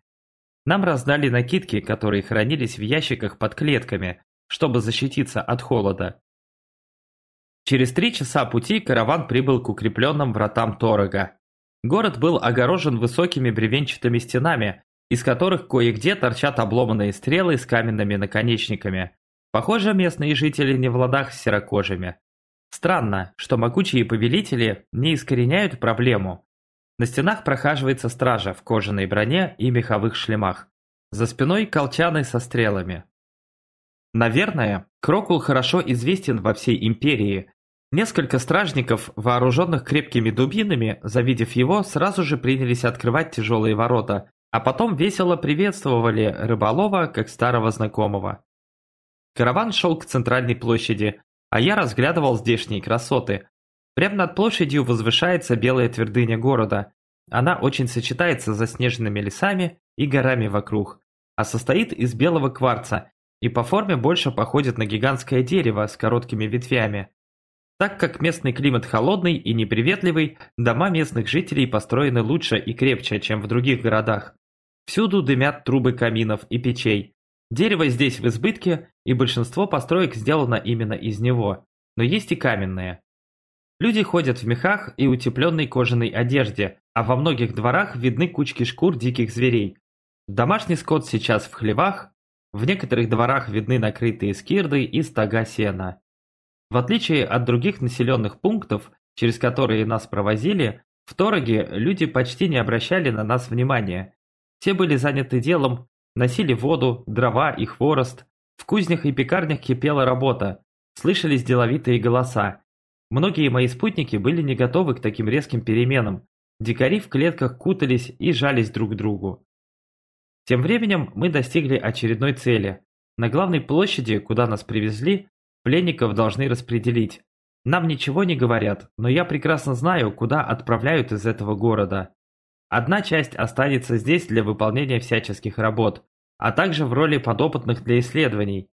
Нам раздали накидки, которые хранились в ящиках под клетками, чтобы защититься от холода. Через три часа пути караван прибыл к укрепленным вратам Торога. Город был огорожен высокими бревенчатыми стенами, из которых кое-где торчат обломанные стрелы с каменными наконечниками. Похоже, местные жители не в ладах с серокожими. Странно, что могучие повелители не искореняют проблему. На стенах прохаживается стража в кожаной броне и меховых шлемах. За спиной колчаны со стрелами. Наверное, Крокул хорошо известен во всей империи. Несколько стражников, вооруженных крепкими дубинами, завидев его, сразу же принялись открывать тяжелые ворота, а потом весело приветствовали рыболова как старого знакомого. Караван шел к центральной площади, а я разглядывал здешние красоты. Прямо над площадью возвышается белая твердыня города. Она очень сочетается с заснеженными лесами и горами вокруг, а состоит из белого кварца и по форме больше походит на гигантское дерево с короткими ветвями. Так как местный климат холодный и неприветливый, дома местных жителей построены лучше и крепче, чем в других городах. Всюду дымят трубы каминов и печей. Дерево здесь в избытке, и большинство построек сделано именно из него, но есть и каменные. Люди ходят в мехах и утепленной кожаной одежде, а во многих дворах видны кучки шкур диких зверей. Домашний скот сейчас в хлевах, в некоторых дворах видны накрытые скирды и стога сена. В отличие от других населенных пунктов, через которые нас провозили, в Тороге люди почти не обращали на нас внимания, все были заняты делом, носили воду, дрова и хворост. В кузнях и пекарнях кипела работа, слышались деловитые голоса. Многие мои спутники были не готовы к таким резким переменам. Дикари в клетках кутались и жались друг к другу. Тем временем мы достигли очередной цели. На главной площади, куда нас привезли, пленников должны распределить. Нам ничего не говорят, но я прекрасно знаю, куда отправляют из этого города. Одна часть останется здесь для выполнения всяческих работ, а также в роли подопытных для исследований.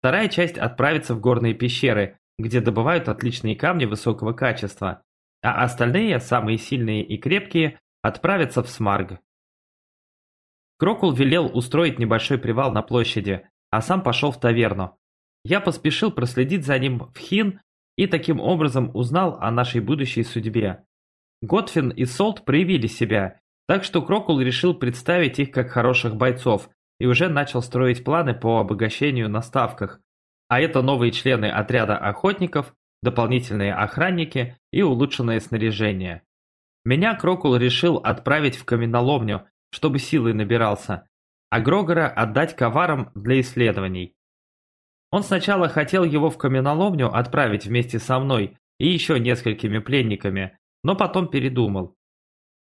Вторая часть отправится в горные пещеры, где добывают отличные камни высокого качества, а остальные, самые сильные и крепкие, отправятся в Смарг. Крокул велел устроить небольшой привал на площади, а сам пошел в таверну. Я поспешил проследить за ним в Хин и таким образом узнал о нашей будущей судьбе. Готфин и Солт проявили себя, так что Крокул решил представить их как хороших бойцов и уже начал строить планы по обогащению на ставках. А это новые члены отряда охотников, дополнительные охранники и улучшенное снаряжение. Меня Крокул решил отправить в каменоломню, чтобы силой набирался, а Грогора отдать коварам для исследований. Он сначала хотел его в каменоломню отправить вместе со мной и еще несколькими пленниками, но потом передумал.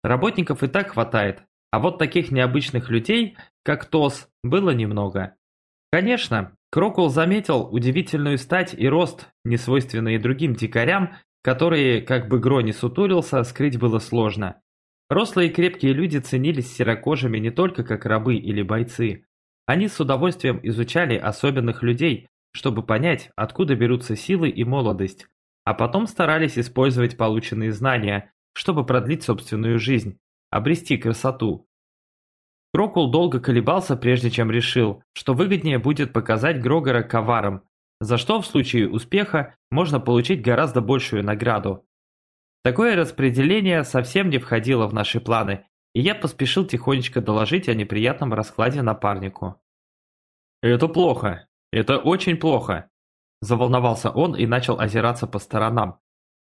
Работников и так хватает, а вот таких необычных людей, как Тос, было немного. Конечно, Крокул заметил удивительную стать и рост, несвойственные другим дикарям, которые, как бы Гро не сутулился, скрыть было сложно. Рослые и крепкие люди ценились серокожими не только как рабы или бойцы. Они с удовольствием изучали особенных людей, чтобы понять, откуда берутся силы и молодость, а потом старались использовать полученные знания, чтобы продлить собственную жизнь, обрести красоту. Крокул долго колебался, прежде чем решил, что выгоднее будет показать Грогора коваром, за что в случае успеха можно получить гораздо большую награду. Такое распределение совсем не входило в наши планы, и я поспешил тихонечко доложить о неприятном раскладе напарнику. «Это плохо. Это очень плохо!» Заволновался он и начал озираться по сторонам,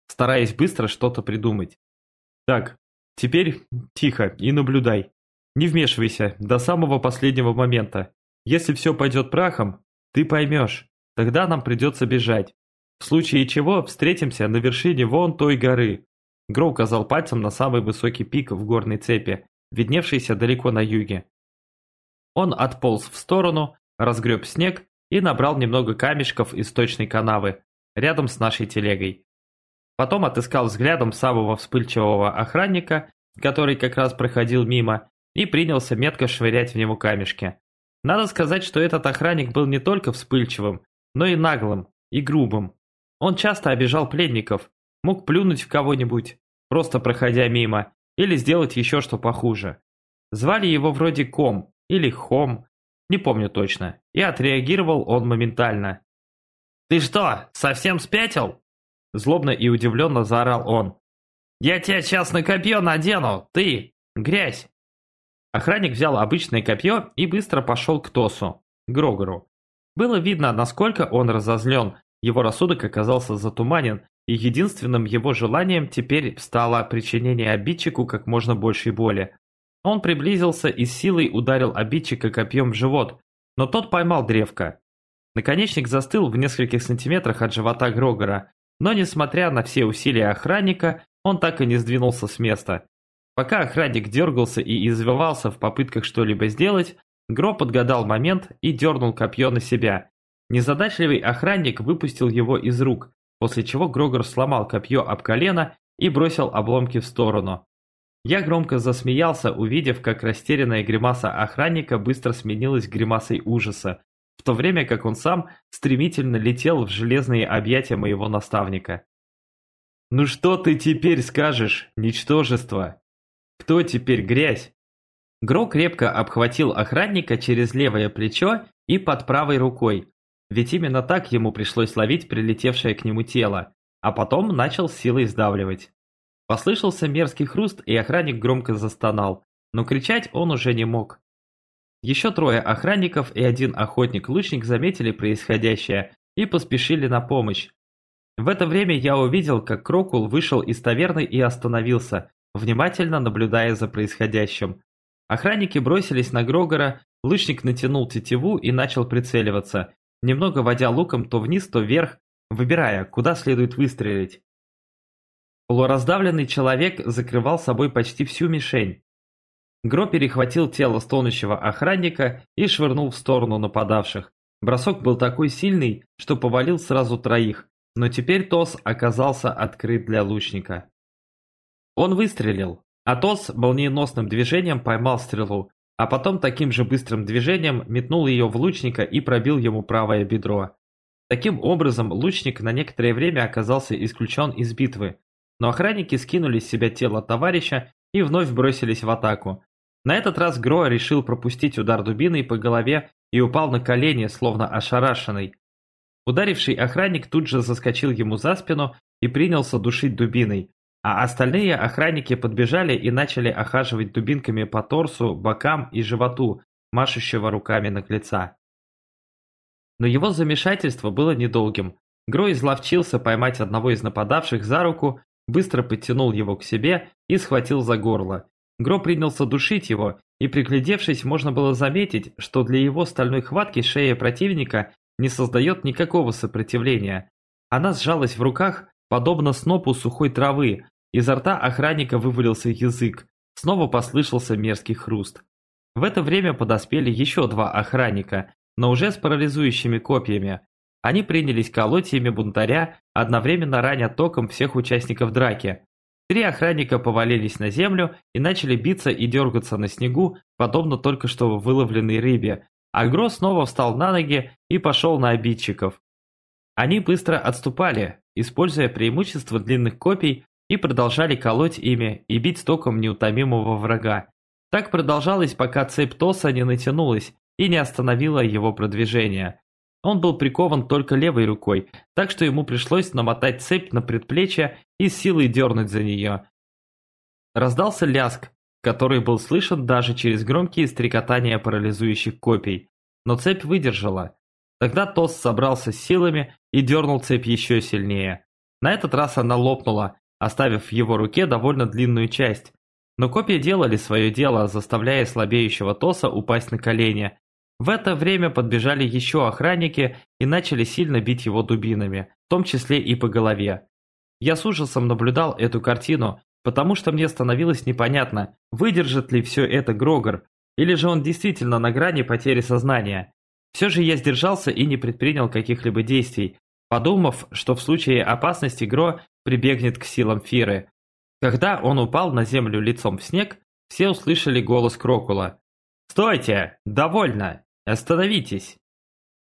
стараясь быстро что-то придумать. «Так, теперь тихо и наблюдай. Не вмешивайся до самого последнего момента. Если все пойдет прахом, ты поймешь. Тогда нам придется бежать. В случае чего встретимся на вершине вон той горы. Гро указал пальцем на самый высокий пик в горной цепи, видневшийся далеко на юге. Он отполз в сторону, разгреб снег и набрал немного камешков из точной канавы, рядом с нашей телегой. Потом отыскал взглядом самого вспыльчивого охранника, который как раз проходил мимо, и принялся метко швырять в него камешки. Надо сказать, что этот охранник был не только вспыльчивым, но и наглым, и грубым. Он часто обижал пленников, Мог плюнуть в кого-нибудь, просто проходя мимо, или сделать еще что похуже. Звали его вроде Ком или Хом, не помню точно, и отреагировал он моментально. «Ты что, совсем спятил?» Злобно и удивленно заорал он. «Я тебя сейчас на копье надену, ты, грязь!» Охранник взял обычное копье и быстро пошел к Тосу, Грогору. Было видно, насколько он разозлен, его рассудок оказался затуманен, и единственным его желанием теперь стало причинение обидчику как можно большей боли. Он приблизился и силой ударил обидчика копьем в живот, но тот поймал древко. Наконечник застыл в нескольких сантиметрах от живота Грогора, но несмотря на все усилия охранника, он так и не сдвинулся с места. Пока охранник дергался и извивался в попытках что-либо сделать, Гро подгадал момент и дернул копье на себя. Незадачливый охранник выпустил его из рук, после чего Грогор сломал копье об колено и бросил обломки в сторону. Я громко засмеялся, увидев, как растерянная гримаса охранника быстро сменилась гримасой ужаса, в то время как он сам стремительно летел в железные объятия моего наставника. «Ну что ты теперь скажешь, ничтожество? Кто теперь грязь?» Гро крепко обхватил охранника через левое плечо и под правой рукой, ведь именно так ему пришлось ловить прилетевшее к нему тело, а потом начал силой сдавливать. Послышался мерзкий хруст, и охранник громко застонал, но кричать он уже не мог. Еще трое охранников и один охотник-лучник заметили происходящее и поспешили на помощь. В это время я увидел, как Крокул вышел из таверны и остановился, внимательно наблюдая за происходящим. Охранники бросились на Грогора, лучник натянул тетиву и начал прицеливаться, немного водя луком то вниз, то вверх, выбирая, куда следует выстрелить. Полураздавленный человек закрывал собой почти всю мишень. Гро перехватил тело стонущего охранника и швырнул в сторону нападавших. Бросок был такой сильный, что повалил сразу троих, но теперь Тос оказался открыт для лучника. Он выстрелил, а Тос молниеносным движением поймал стрелу, а потом таким же быстрым движением метнул ее в лучника и пробил ему правое бедро. Таким образом, лучник на некоторое время оказался исключен из битвы, но охранники скинули с себя тело товарища и вновь бросились в атаку. На этот раз Гроа решил пропустить удар дубиной по голове и упал на колени, словно ошарашенный. Ударивший охранник тут же заскочил ему за спину и принялся душить дубиной, а остальные охранники подбежали и начали охаживать дубинками по торсу, бокам и животу, машущего руками наглеца. Но его замешательство было недолгим. Грой изловчился поймать одного из нападавших за руку, быстро подтянул его к себе и схватил за горло. Гро принялся душить его, и приглядевшись, можно было заметить, что для его стальной хватки шея противника не создает никакого сопротивления. Она сжалась в руках, подобно снопу сухой травы, изо рта охранника вывалился язык, снова послышался мерзкий хруст. В это время подоспели еще два охранника, но уже с парализующими копьями. Они принялись колоть ими бунтаря, одновременно раня током всех участников драки. Три охранника повалились на землю и начали биться и дергаться на снегу, подобно только что выловленной рыбе, а Гро снова встал на ноги и пошел на обидчиков. Они быстро отступали, используя преимущество длинных копий, и продолжали колоть ими и бить током неутомимого врага. Так продолжалось, пока цепь Тоса не натянулась и не остановила его продвижение. Он был прикован только левой рукой, так что ему пришлось намотать цепь на предплечье и силой дернуть за нее. Раздался ляск, который был слышен даже через громкие стрекотания парализующих копий, но цепь выдержала. Тогда Тос собрался с силами и дернул цепь еще сильнее. На этот раз она лопнула, оставив в его руке довольно длинную часть. Но копья делали свое дело, заставляя слабеющего Тоса упасть на колени, в это время подбежали еще охранники и начали сильно бить его дубинами, в том числе и по голове. Я с ужасом наблюдал эту картину, потому что мне становилось непонятно, выдержит ли все это Грогор, или же он действительно на грани потери сознания. Все же я сдержался и не предпринял каких-либо действий, подумав, что в случае опасности Гро прибегнет к силам Фиры. Когда он упал на землю лицом в снег, все услышали голос Крокула. «Стойте! Довольно! «Остановитесь!»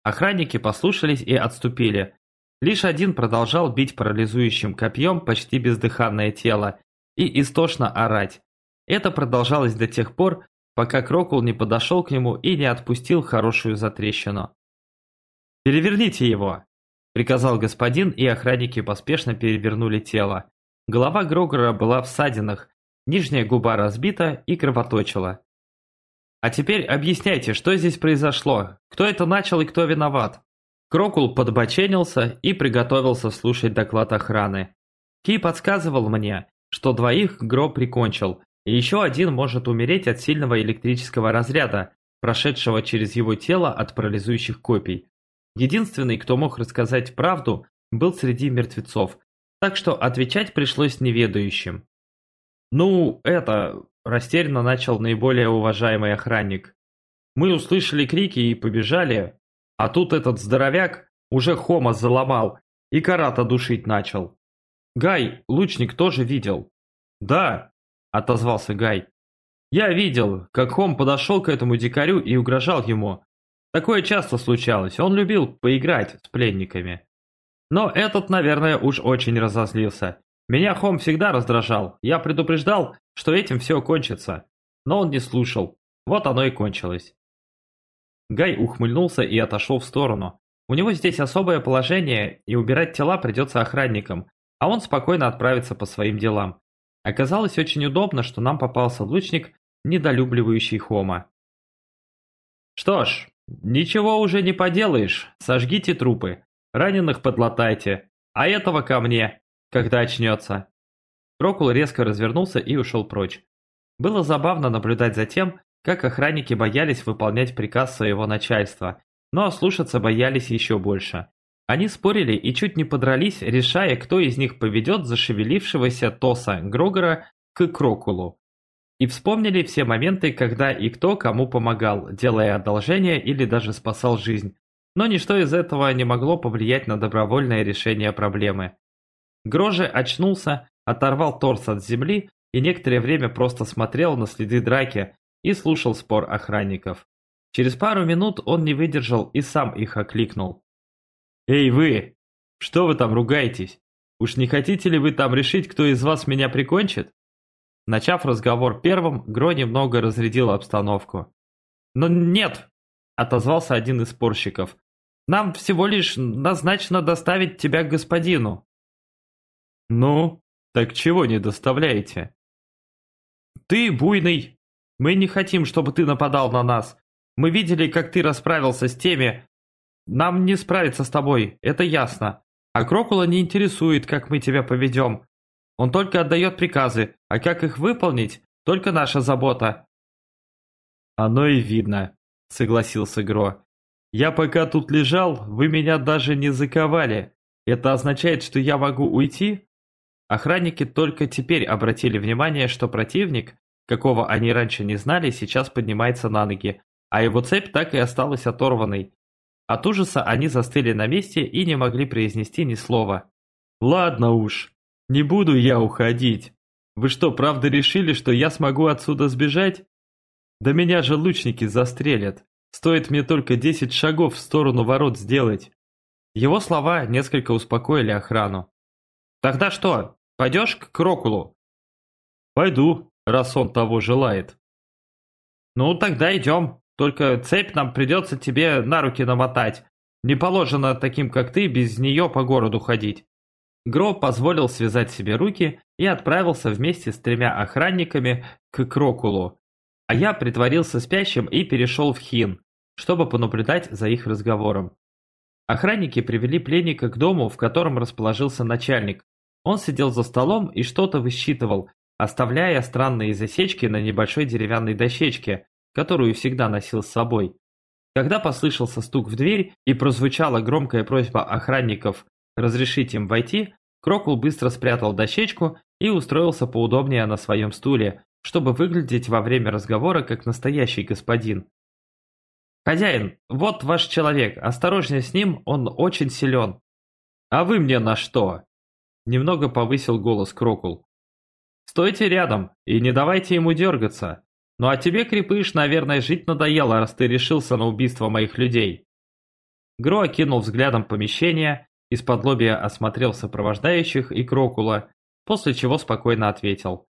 Охранники послушались и отступили. Лишь один продолжал бить парализующим копьем почти бездыханное тело и истошно орать. Это продолжалось до тех пор, пока Крокул не подошел к нему и не отпустил хорошую затрещину. «Переверните его!» – приказал господин, и охранники поспешно перевернули тело. Голова Грогора была в ссадинах, нижняя губа разбита и кровоточила. А теперь объясняйте, что здесь произошло, кто это начал и кто виноват. Крокул подбоченился и приготовился слушать доклад охраны. Ки подсказывал мне, что двоих Гро прикончил, и еще один может умереть от сильного электрического разряда, прошедшего через его тело от парализующих копий. Единственный, кто мог рассказать правду, был среди мертвецов, так что отвечать пришлось неведающим. «Ну, это... Растерянно начал наиболее уважаемый охранник. Мы услышали крики и побежали, а тут этот здоровяк уже Хома заломал и карата душить начал. Гай, лучник, тоже видел. Да, отозвался Гай. Я видел, как Хом подошел к этому дикарю и угрожал ему. Такое часто случалось, он любил поиграть с пленниками. Но этот, наверное, уж очень разозлился. Меня Хом всегда раздражал. Я предупреждал, что этим все кончится. Но он не слушал. Вот оно и кончилось. Гай ухмыльнулся и отошел в сторону. У него здесь особое положение, и убирать тела придется охранникам, а он спокойно отправится по своим делам. Оказалось очень удобно, что нам попался лучник, недолюбливающий Хома. Что ж, ничего уже не поделаешь, сожгите трупы, раненых подлатайте, а этого ко мне когда очнется. Крокул резко развернулся и ушел прочь. Было забавно наблюдать за тем, как охранники боялись выполнять приказ своего начальства, но слушаться боялись еще больше. Они спорили и чуть не подрались, решая, кто из них поведет зашевелившегося Тоса Грогора к Крокулу. И вспомнили все моменты, когда и кто кому помогал, делая одолжение или даже спасал жизнь. но ничто из этого не могло повлиять на добровольное решение проблемы. Гроже очнулся, оторвал торс от земли и некоторое время просто смотрел на следы драки и слушал спор охранников. Через пару минут он не выдержал и сам их окликнул. «Эй вы! Что вы там ругаетесь? Уж не хотите ли вы там решить, кто из вас меня прикончит?» Начав разговор первым, Гро немного разрядил обстановку. «Но нет!» – отозвался один из спорщиков. «Нам всего лишь назначено доставить тебя к господину». «Ну, так чего не доставляете?» «Ты буйный. Мы не хотим, чтобы ты нападал на нас. Мы видели, как ты расправился с теми. Нам не справиться с тобой, это ясно. А Крокула не интересует, как мы тебя поведем. Он только отдает приказы, а как их выполнить, только наша забота». «Оно и видно», — согласился Гро. «Я пока тут лежал, вы меня даже не заковали. Это означает, что я могу уйти?» Охранники только теперь обратили внимание, что противник, какого они раньше не знали, сейчас поднимается на ноги, а его цепь так и осталась оторванной. От ужаса они застыли на месте и не могли произнести ни слова. «Ладно уж, не буду я уходить. Вы что, правда решили, что я смогу отсюда сбежать? Да меня же лучники застрелят. Стоит мне только 10 шагов в сторону ворот сделать». Его слова несколько успокоили охрану. «Тогда что, Пойдешь к Крокулу?» «Пойду, раз он того желает». «Ну, тогда идем. Только цепь нам придется тебе на руки намотать. Не положено таким, как ты, без нее по городу ходить». Гро позволил связать себе руки и отправился вместе с тремя охранниками к Крокулу. А я притворился спящим и перешел в Хин, чтобы понаблюдать за их разговором. Охранники привели пленника к дому, в котором расположился начальник, он сидел за столом и что-то высчитывал, оставляя странные засечки на небольшой деревянной дощечке, которую всегда носил с собой. Когда послышался стук в дверь и прозвучала громкая просьба охранников разрешить им войти, Крокул быстро спрятал дощечку и устроился поудобнее на своем стуле, чтобы выглядеть во время разговора как настоящий господин. «Хозяин, вот ваш человек, осторожнее с ним, он очень силен». «А вы мне на что?» Немного повысил голос Крокул. «Стойте рядом и не давайте ему дергаться. Ну а тебе, Крепыш, наверное, жить надоело, раз ты решился на убийство моих людей». Гро окинул взглядом помещение, из-под лобья осмотрел сопровождающих и Крокула, после чего спокойно ответил.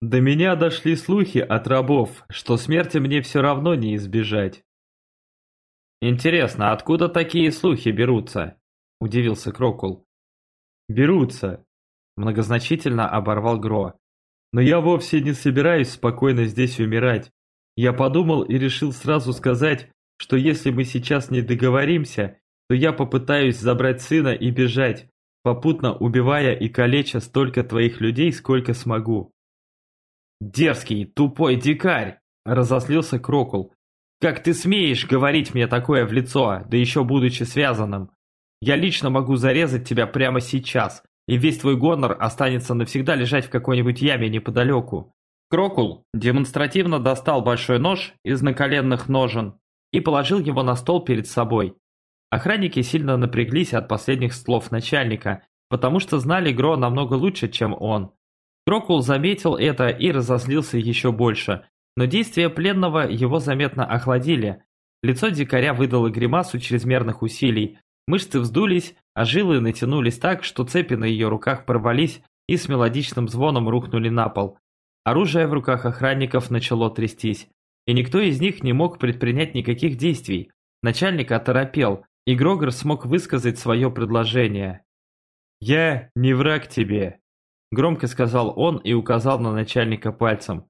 «До меня дошли слухи от рабов, что смерти мне все равно не избежать». «Интересно, откуда такие слухи берутся?» – удивился Крокул. «Берутся», – многозначительно оборвал Гро. «Но я вовсе не собираюсь спокойно здесь умирать. Я подумал и решил сразу сказать, что если мы сейчас не договоримся, то я попытаюсь забрать сына и бежать, попутно убивая и калеча столько твоих людей, сколько смогу». «Дерзкий, тупой дикарь!» – разослился Крокул. «Как ты смеешь говорить мне такое в лицо, да еще будучи связанным? Я лично могу зарезать тебя прямо сейчас, и весь твой гонор останется навсегда лежать в какой-нибудь яме неподалеку. Крокул демонстративно достал большой нож из наколенных ножен и положил его на стол перед собой. Охранники сильно напряглись от последних слов начальника, потому что знали Гро намного лучше, чем он. Крокул заметил это и разозлился еще больше, но действия пленного его заметно охладили. Лицо дикаря выдало гримасу чрезмерных усилий, Мышцы вздулись, а жилы натянулись так, что цепи на ее руках порвались и с мелодичным звоном рухнули на пол. Оружие в руках охранников начало трястись, и никто из них не мог предпринять никаких действий. Начальник оторопел, и Грогор смог высказать свое предложение. «Я не враг тебе», – громко сказал он и указал на начальника пальцем.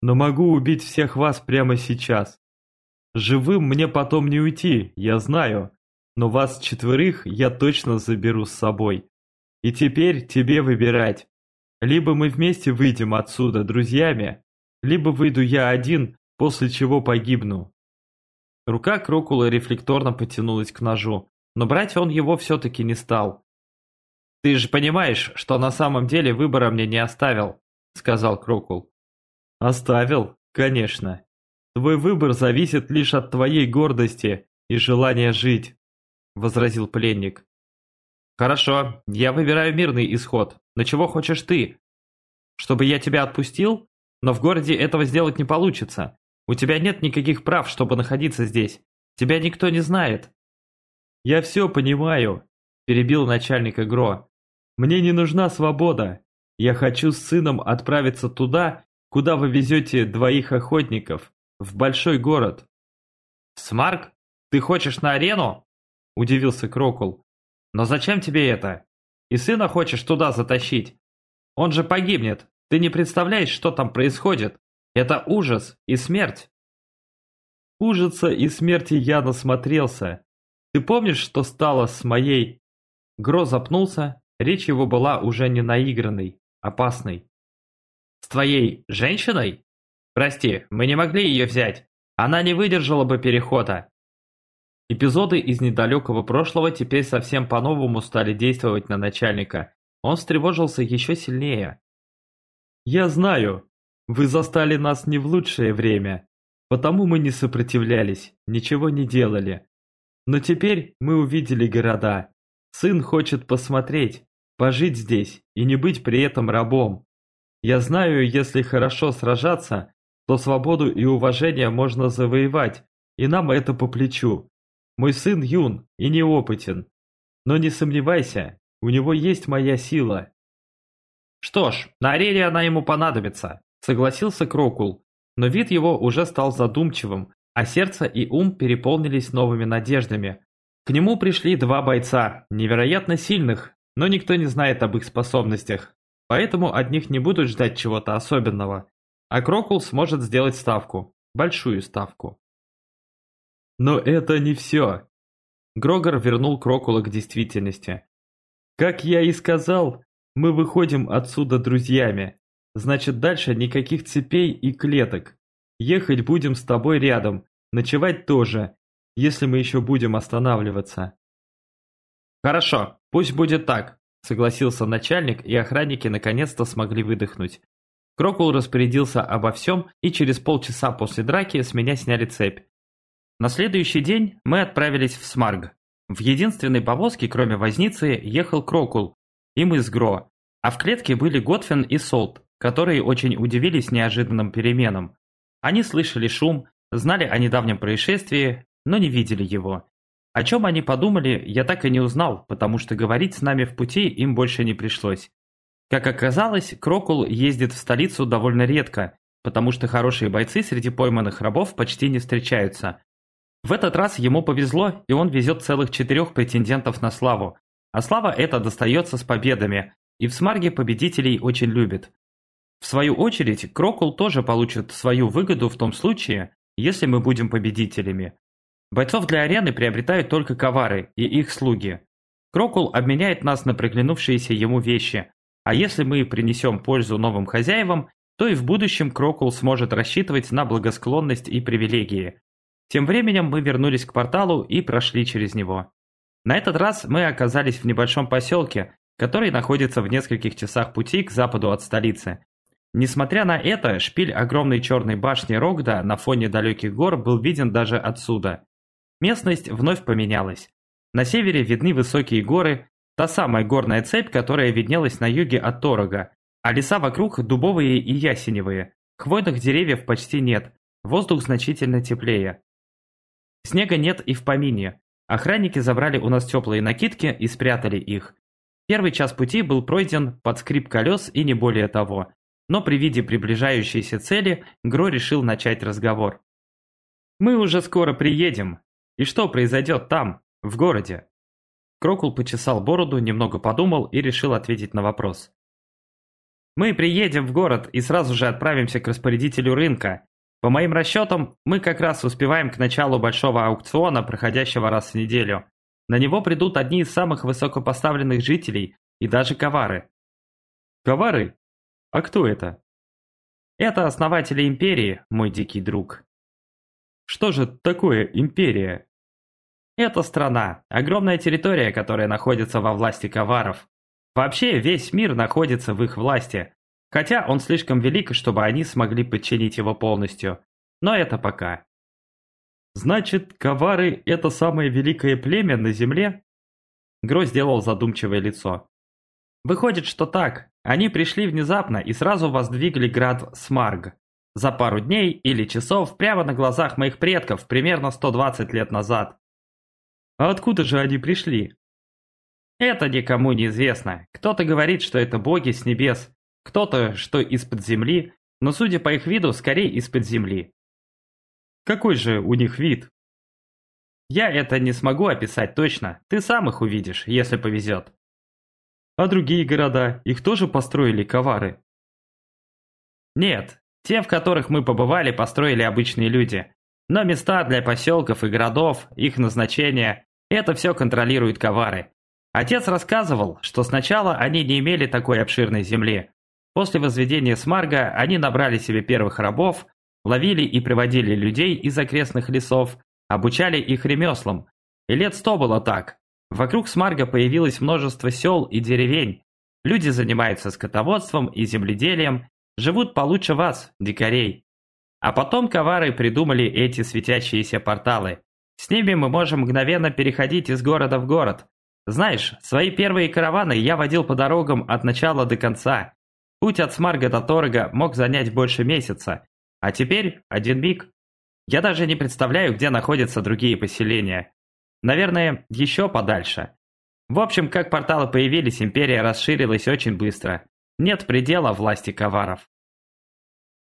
«Но могу убить всех вас прямо сейчас. Живым мне потом не уйти, я знаю, но вас четверых я точно заберу с собой. И теперь тебе выбирать. Либо мы вместе выйдем отсюда друзьями, либо выйду я один, после чего погибну. Рука Крокула рефлекторно потянулась к ножу, но брать он его все-таки не стал. «Ты же понимаешь, что на самом деле выбора мне не оставил», — сказал Крокул. «Оставил, конечно. Твой выбор зависит лишь от твоей гордости и желания жить. Возразил пленник. Хорошо, я выбираю мирный исход. Но чего хочешь ты? Чтобы я тебя отпустил? Но в городе этого сделать не получится. У тебя нет никаких прав, чтобы находиться здесь. Тебя никто не знает. Я все понимаю, перебил начальник Гро. Мне не нужна свобода. Я хочу с сыном отправиться туда, куда вы везете двоих охотников, в большой город. Смарк, ты хочешь на арену? Удивился Крокул. Но зачем тебе это? И сына хочешь туда затащить? Он же погибнет. Ты не представляешь, что там происходит. Это ужас и смерть. Ужаса и смерти я насмотрелся. Ты помнишь, что стало с моей... Гро запнулся, речь его была уже не наигранной, опасной. С твоей женщиной? Прости, мы не могли ее взять. Она не выдержала бы перехода. Эпизоды из недалекого прошлого теперь совсем по-новому стали действовать на начальника. Он встревожился еще сильнее. «Я знаю, вы застали нас не в лучшее время, потому мы не сопротивлялись, ничего не делали. Но теперь мы увидели города. Сын хочет посмотреть, пожить здесь и не быть при этом рабом. Я знаю, если хорошо сражаться, то свободу и уважение можно завоевать, и нам это по плечу. Мой сын юн и неопытен. Но не сомневайся, у него есть моя сила. Что ж, на арене она ему понадобится, согласился Крокул, но вид его уже стал задумчивым, а сердце и ум переполнились новыми надеждами. К нему пришли два бойца, невероятно сильных, но никто не знает об их способностях, поэтому от них не будут ждать чего-то особенного. А Крокул сможет сделать ставку, большую ставку. Но это не все. Грогор вернул Крокула к действительности. Как я и сказал, мы выходим отсюда друзьями. Значит, дальше никаких цепей и клеток. Ехать будем с тобой рядом, ночевать тоже, если мы еще будем останавливаться. Хорошо, пусть будет так, согласился начальник, и охранники наконец-то смогли выдохнуть. Крокул распорядился обо всем, и через полчаса после драки с меня сняли цепь. На следующий день мы отправились в Смарг. В единственной повозке, кроме возницы, ехал Крокул, и мы с Гро, а в клетке были Готфин и Солт, которые очень удивились неожиданным переменам. Они слышали шум, знали о недавнем происшествии, но не видели его. О чем они подумали, я так и не узнал, потому что говорить с нами в пути им больше не пришлось. Как оказалось, Крокул ездит в столицу довольно редко, потому что хорошие бойцы среди пойманных рабов почти не встречаются. В этот раз ему повезло, и он везет целых четырех претендентов на славу. А слава эта достается с победами, и в Смарге победителей очень любит. В свою очередь, Крокул тоже получит свою выгоду в том случае, если мы будем победителями. Бойцов для арены приобретают только ковары и их слуги. Крокул обменяет нас на приглянувшиеся ему вещи, а если мы принесем пользу новым хозяевам, то и в будущем Крокул сможет рассчитывать на благосклонность и привилегии. Тем временем мы вернулись к порталу и прошли через него. На этот раз мы оказались в небольшом поселке, который находится в нескольких часах пути к западу от столицы. Несмотря на это, шпиль огромной черной башни Рогда на фоне далеких гор был виден даже отсюда. Местность вновь поменялась. На севере видны высокие горы, та самая горная цепь, которая виднелась на юге от Торога, а леса вокруг дубовые и ясеневые. Хвойных деревьев почти нет, воздух значительно теплее. Снега нет и в помине. Охранники забрали у нас теплые накидки и спрятали их. Первый час пути был пройден под скрип колес и не более того но при виде приближающейся цели Гро решил начать разговор. «Мы уже скоро приедем. И что произойдет там, в городе?» Крокул почесал бороду, немного подумал и решил ответить на вопрос. «Мы приедем в город и сразу же отправимся к распорядителю рынка. По моим расчетам, мы как раз успеваем к началу большого аукциона, проходящего раз в неделю. На него придут одни из самых высокопоставленных жителей и даже ковары». «Ковары? А кто это? Это основатели империи, мой дикий друг. Что же такое империя? Это страна, огромная территория, которая находится во власти коваров. Вообще, весь мир находится в их власти, хотя он слишком велик, чтобы они смогли подчинить его полностью. Но это пока. Значит, ковары – это самое великое племя на земле? Гро сделал задумчивое лицо. Выходит, что так. Они пришли внезапно и сразу воздвигли град Смарг. За пару дней или часов прямо на глазах моих предков примерно 120 лет назад. А откуда же они пришли? Это никому не известно. Кто-то говорит, что это боги с небес, кто-то, что из-под земли, но судя по их виду, скорее из-под земли. Какой же у них вид? Я это не смогу описать точно, ты сам их увидишь, если повезет. А другие города, их тоже построили ковары? Нет, те, в которых мы побывали, построили обычные люди. Но места для поселков и городов, их назначение – это все контролируют ковары. Отец рассказывал, что сначала они не имели такой обширной земли. После возведения Смарга они набрали себе первых рабов, ловили и приводили людей из окрестных лесов, обучали их ремеслам. И лет сто было так. Вокруг Смарга появилось множество сел и деревень. Люди занимаются скотоводством и земледелием, живут получше вас, дикарей. А потом ковары придумали эти светящиеся порталы. С ними мы можем мгновенно переходить из города в город. Знаешь, свои первые караваны я водил по дорогам от начала до конца. Путь от Смарга до Торга мог занять больше месяца. А теперь один миг. Я даже не представляю, где находятся другие поселения. Наверное, еще подальше. В общем, как порталы появились, империя расширилась очень быстро. Нет предела власти коваров.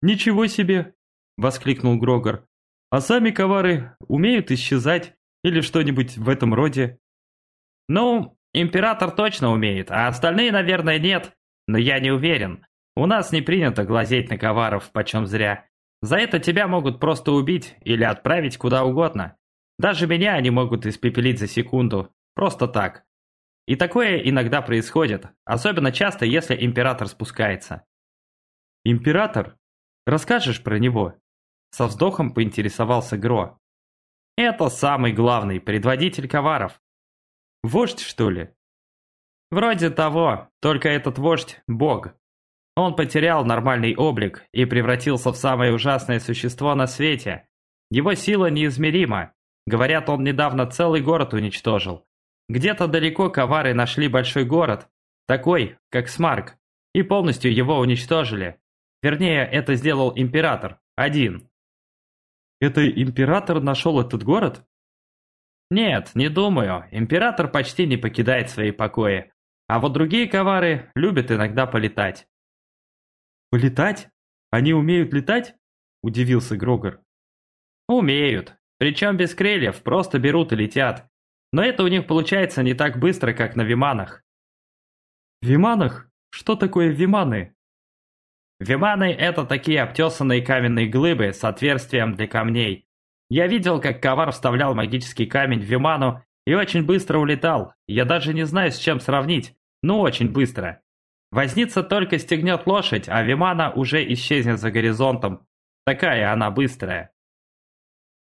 «Ничего себе!» – воскликнул Грогор. «А сами ковары умеют исчезать или что-нибудь в этом роде?» «Ну, император точно умеет, а остальные, наверное, нет. Но я не уверен. У нас не принято глазеть на коваров почем зря. За это тебя могут просто убить или отправить куда угодно. Даже меня они могут испепелить за секунду. Просто так. И такое иногда происходит, особенно часто, если император спускается. Император? Расскажешь про него? Со вздохом поинтересовался Гро. Это самый главный предводитель коваров. Вождь, что ли? Вроде того, только этот вождь – бог. Он потерял нормальный облик и превратился в самое ужасное существо на свете. Его сила неизмерима. Говорят, он недавно целый город уничтожил. Где-то далеко ковары нашли большой город, такой, как Смарк, и полностью его уничтожили. Вернее, это сделал император, один. Это император нашел этот город? Нет, не думаю. Император почти не покидает свои покои. А вот другие ковары любят иногда полетать. Полетать? Они умеют летать? Удивился Грогор. Умеют. Причем без крыльев, просто берут и летят. Но это у них получается не так быстро, как на виманах. Виманах? Что такое виманы? Виманы – это такие обтесанные каменные глыбы с отверстием для камней. Я видел, как ковар вставлял магический камень в виману и очень быстро улетал. Я даже не знаю, с чем сравнить, но очень быстро. Возница только стегнет лошадь, а вимана уже исчезнет за горизонтом. Такая она быстрая.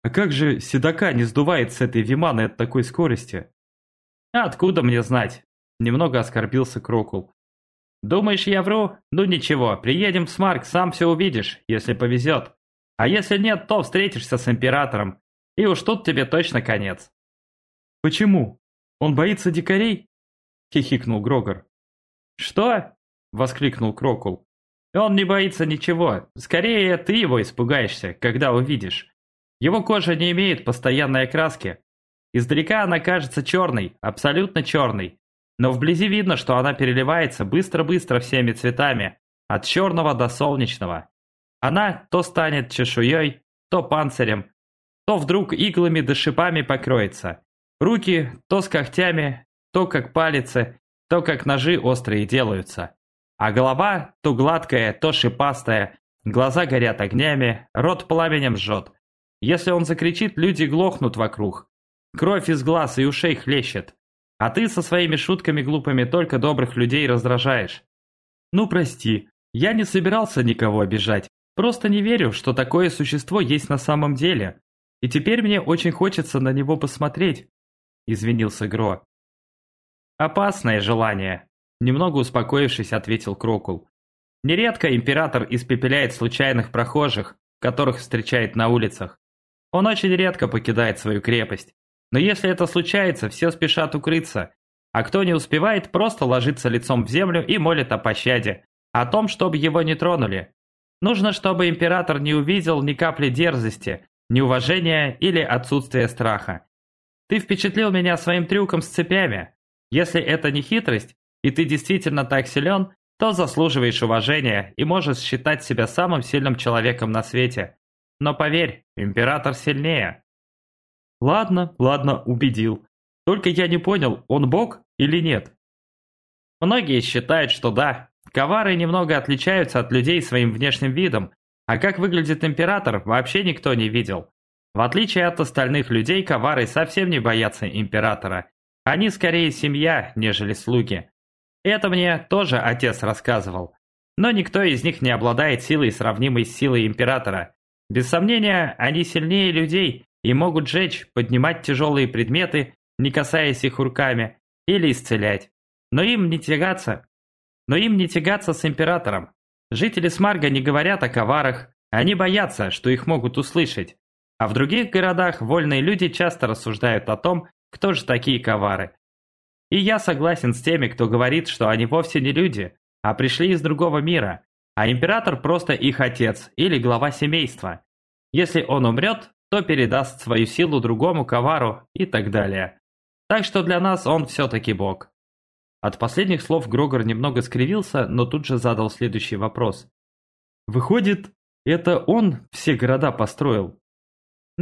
А как же седока не сдувает с этой виманы от такой скорости? Откуда мне знать? Немного оскорбился Крокул. Думаешь, я вру? Ну ничего, приедем в Смарк, сам все увидишь, если повезет. А если нет, то встретишься с Императором. И уж тут тебе точно конец. Почему? Он боится дикарей? Хихикнул Грогор. Что? Воскликнул Крокул. Он не боится ничего. Скорее, ты его испугаешься, когда увидишь. Его кожа не имеет постоянной окраски. Издалека она кажется черной, абсолютно черной. Но вблизи видно, что она переливается быстро-быстро всеми цветами, от черного до солнечного. Она то станет чешуей, то панцирем, то вдруг иглами да шипами покроется. Руки то с когтями, то как палицы, то как ножи острые делаются. А голова то гладкая, то шипастая, глаза горят огнями, рот пламенем жжет. Если он закричит, люди глохнут вокруг. Кровь из глаз и ушей хлещет. А ты со своими шутками глупыми только добрых людей раздражаешь. Ну прости, я не собирался никого обижать. Просто не верю, что такое существо есть на самом деле. И теперь мне очень хочется на него посмотреть», – извинился Гро. «Опасное желание», – немного успокоившись, ответил Крокул. «Нередко император испепеляет случайных прохожих, которых встречает на улицах. Он очень редко покидает свою крепость. Но если это случается, все спешат укрыться. А кто не успевает, просто ложится лицом в землю и молит о пощаде, о том, чтобы его не тронули. Нужно, чтобы император не увидел ни капли дерзости, неуважения или отсутствия страха. Ты впечатлил меня своим трюком с цепями. Если это не хитрость, и ты действительно так силен, то заслуживаешь уважения и можешь считать себя самым сильным человеком на свете. Но поверь, император сильнее. Ладно, ладно, убедил. Только я не понял, он бог или нет? Многие считают, что да. Ковары немного отличаются от людей своим внешним видом, а как выглядит император, вообще никто не видел. В отличие от остальных людей, ковары совсем не боятся императора. Они скорее семья, нежели слуги. Это мне тоже отец рассказывал. Но никто из них не обладает силой, сравнимой с силой императора. Без сомнения, они сильнее людей и могут жечь, поднимать тяжелые предметы, не касаясь их руками, или исцелять. Но им не тягаться. Но им не тягаться с императором. Жители Смарга не говорят о коварах, они боятся, что их могут услышать. А в других городах вольные люди часто рассуждают о том, кто же такие ковары. И я согласен с теми, кто говорит, что они вовсе не люди, а пришли из другого мира, а император просто их отец или глава семейства. Если он умрет, то передаст свою силу другому ковару и так далее. Так что для нас он все-таки бог. От последних слов Грогор немного скривился, но тут же задал следующий вопрос. «Выходит, это он все города построил?»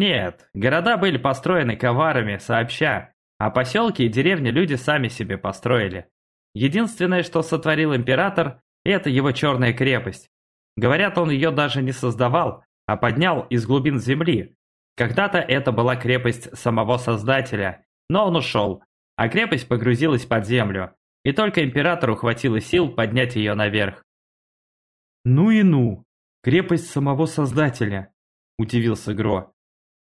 «Нет, города были построены коварами сообща, а поселки и деревни люди сами себе построили. Единственное, что сотворил император, это его черная крепость. Говорят, он ее даже не создавал, а поднял из глубин земли. Когда-то это была крепость самого Создателя, но он ушел, а крепость погрузилась под землю, и только императору хватило сил поднять ее наверх. «Ну и ну! Крепость самого Создателя!» – удивился Гро.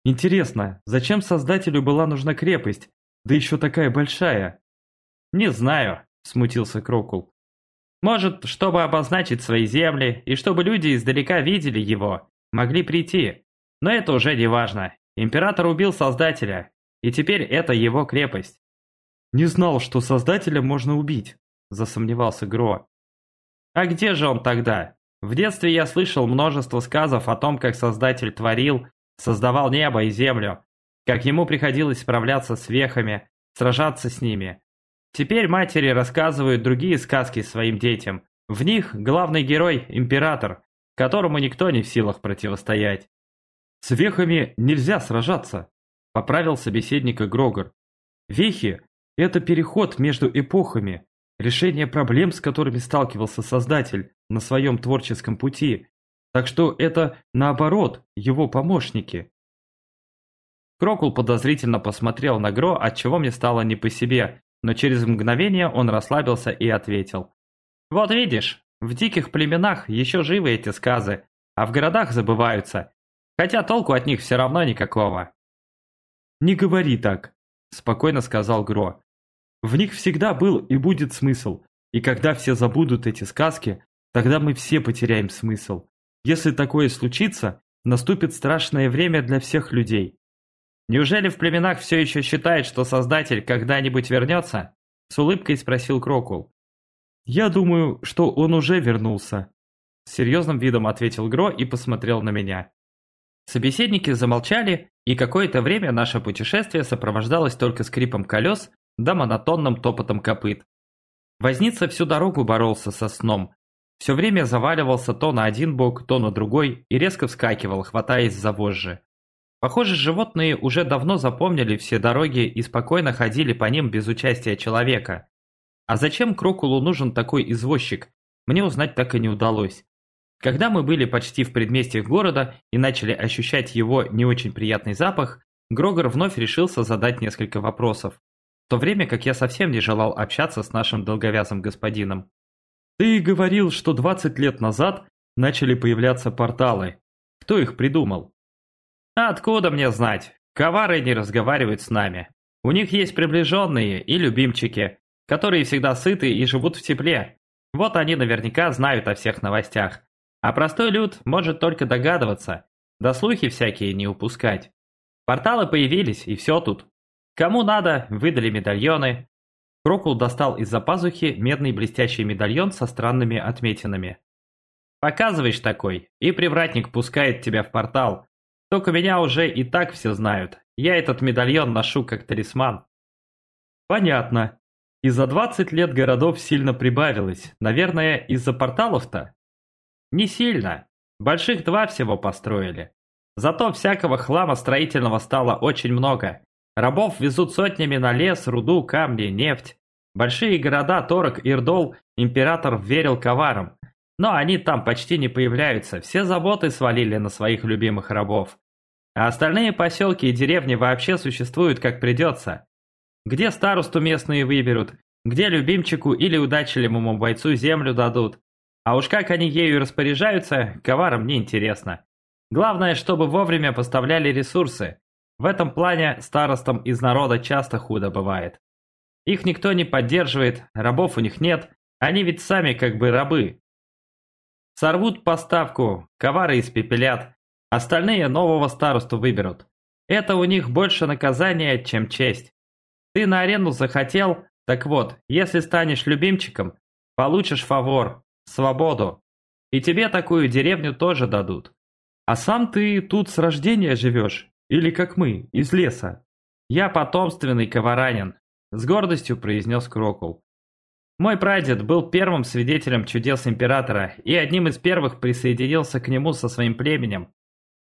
«Интересно, зачем Создателю была нужна крепость, да еще такая большая. Не знаю, смутился Крокул. Может, чтобы обозначить свои земли, и чтобы люди издалека видели его, могли прийти. Но это уже не важно. Император убил Создателя, и теперь это его крепость. Не знал, что Создателя можно убить, засомневался Гро. А где же он тогда? В детстве я слышал множество сказов о том, как Создатель творил, создавал небо и землю, как ему приходилось справляться с вехами, сражаться с ними. Теперь матери рассказывают другие сказки своим детям. В них главный герой – император, которому никто не в силах противостоять. «С вехами нельзя сражаться», – поправил собеседника Грогор. «Вехи – это переход между эпохами, решение проблем, с которыми сталкивался Создатель на своем творческом пути. Так что это, наоборот, его помощники. Крокул подозрительно посмотрел на Гро, отчего мне стало не по себе, но через мгновение он расслабился и ответил. «Вот видишь, в диких племенах еще живы эти сказы, а в городах забываются, хотя толку от них все равно никакого». «Не говори так», – спокойно сказал Гро. «В них всегда был и будет смысл, и когда все забудут эти сказки, тогда мы все потеряем смысл. Если такое случится, наступит страшное время для всех людей. «Неужели в племенах все еще считают, что Создатель когда-нибудь вернется?» С улыбкой спросил Крокул. «Я думаю, что он уже вернулся», с серьезным видом ответил Гро и посмотрел на меня. Собеседники замолчали, и какое-то время наше путешествие сопровождалось только скрипом колес да монотонным топотом копыт. Возница всю дорогу боролся со сном. Все время заваливался то на один бок, то на другой и резко вскакивал, хватаясь за вожжи. Похоже, животные уже давно запомнили все дороги и спокойно ходили по ним без участия человека. А зачем Крокулу нужен такой извозчик, мне узнать так и не удалось. Когда мы были почти в предместьях города и начали ощущать его не очень приятный запах, Грогор вновь решился задать несколько вопросов, в то время как я совсем не желал общаться с нашим долговязым господином. «Ты говорил, что 20 лет назад начали появляться порталы. Кто их придумал?» откуда мне знать? Ковары не разговаривают с нами. У них есть приближенные и любимчики, которые всегда сыты и живут в тепле. Вот они наверняка знают о всех новостях. А простой люд может только догадываться, да слухи всякие не упускать. Порталы появились, и все тут. Кому надо, выдали медальоны. Крокул достал из-за пазухи медный блестящий медальон со странными отметинами. Показываешь такой, и привратник пускает тебя в портал. Только меня уже и так все знают. Я этот медальон ношу как талисман. Понятно. И за 20 лет городов сильно прибавилось. Наверное, из-за порталов-то? Не сильно. Больших два всего построили. Зато всякого хлама строительного стало очень много. Рабов везут сотнями на лес, руду, камни, нефть. Большие города Торок, Ирдол император верил коварам. Но они там почти не появляются, все заботы свалили на своих любимых рабов. А остальные поселки и деревни вообще существуют как придется. Где старосту местные выберут, где любимчику или удачливому бойцу землю дадут. А уж как они ею распоряжаются, коварам не интересно. Главное, чтобы вовремя поставляли ресурсы. В этом плане старостам из народа часто худо бывает. Их никто не поддерживает, рабов у них нет, они ведь сами как бы рабы. Сорвут поставку, ковары испепелят, остальные нового старосту выберут. Это у них больше наказание, чем честь. Ты на арену захотел, так вот, если станешь любимчиком, получишь фавор, свободу. И тебе такую деревню тоже дадут. А сам ты тут с рождения живешь? Или как мы, из леса? Я потомственный коваранин, с гордостью произнес Крокул. Мой прадед был первым свидетелем чудес императора и одним из первых присоединился к нему со своим племенем.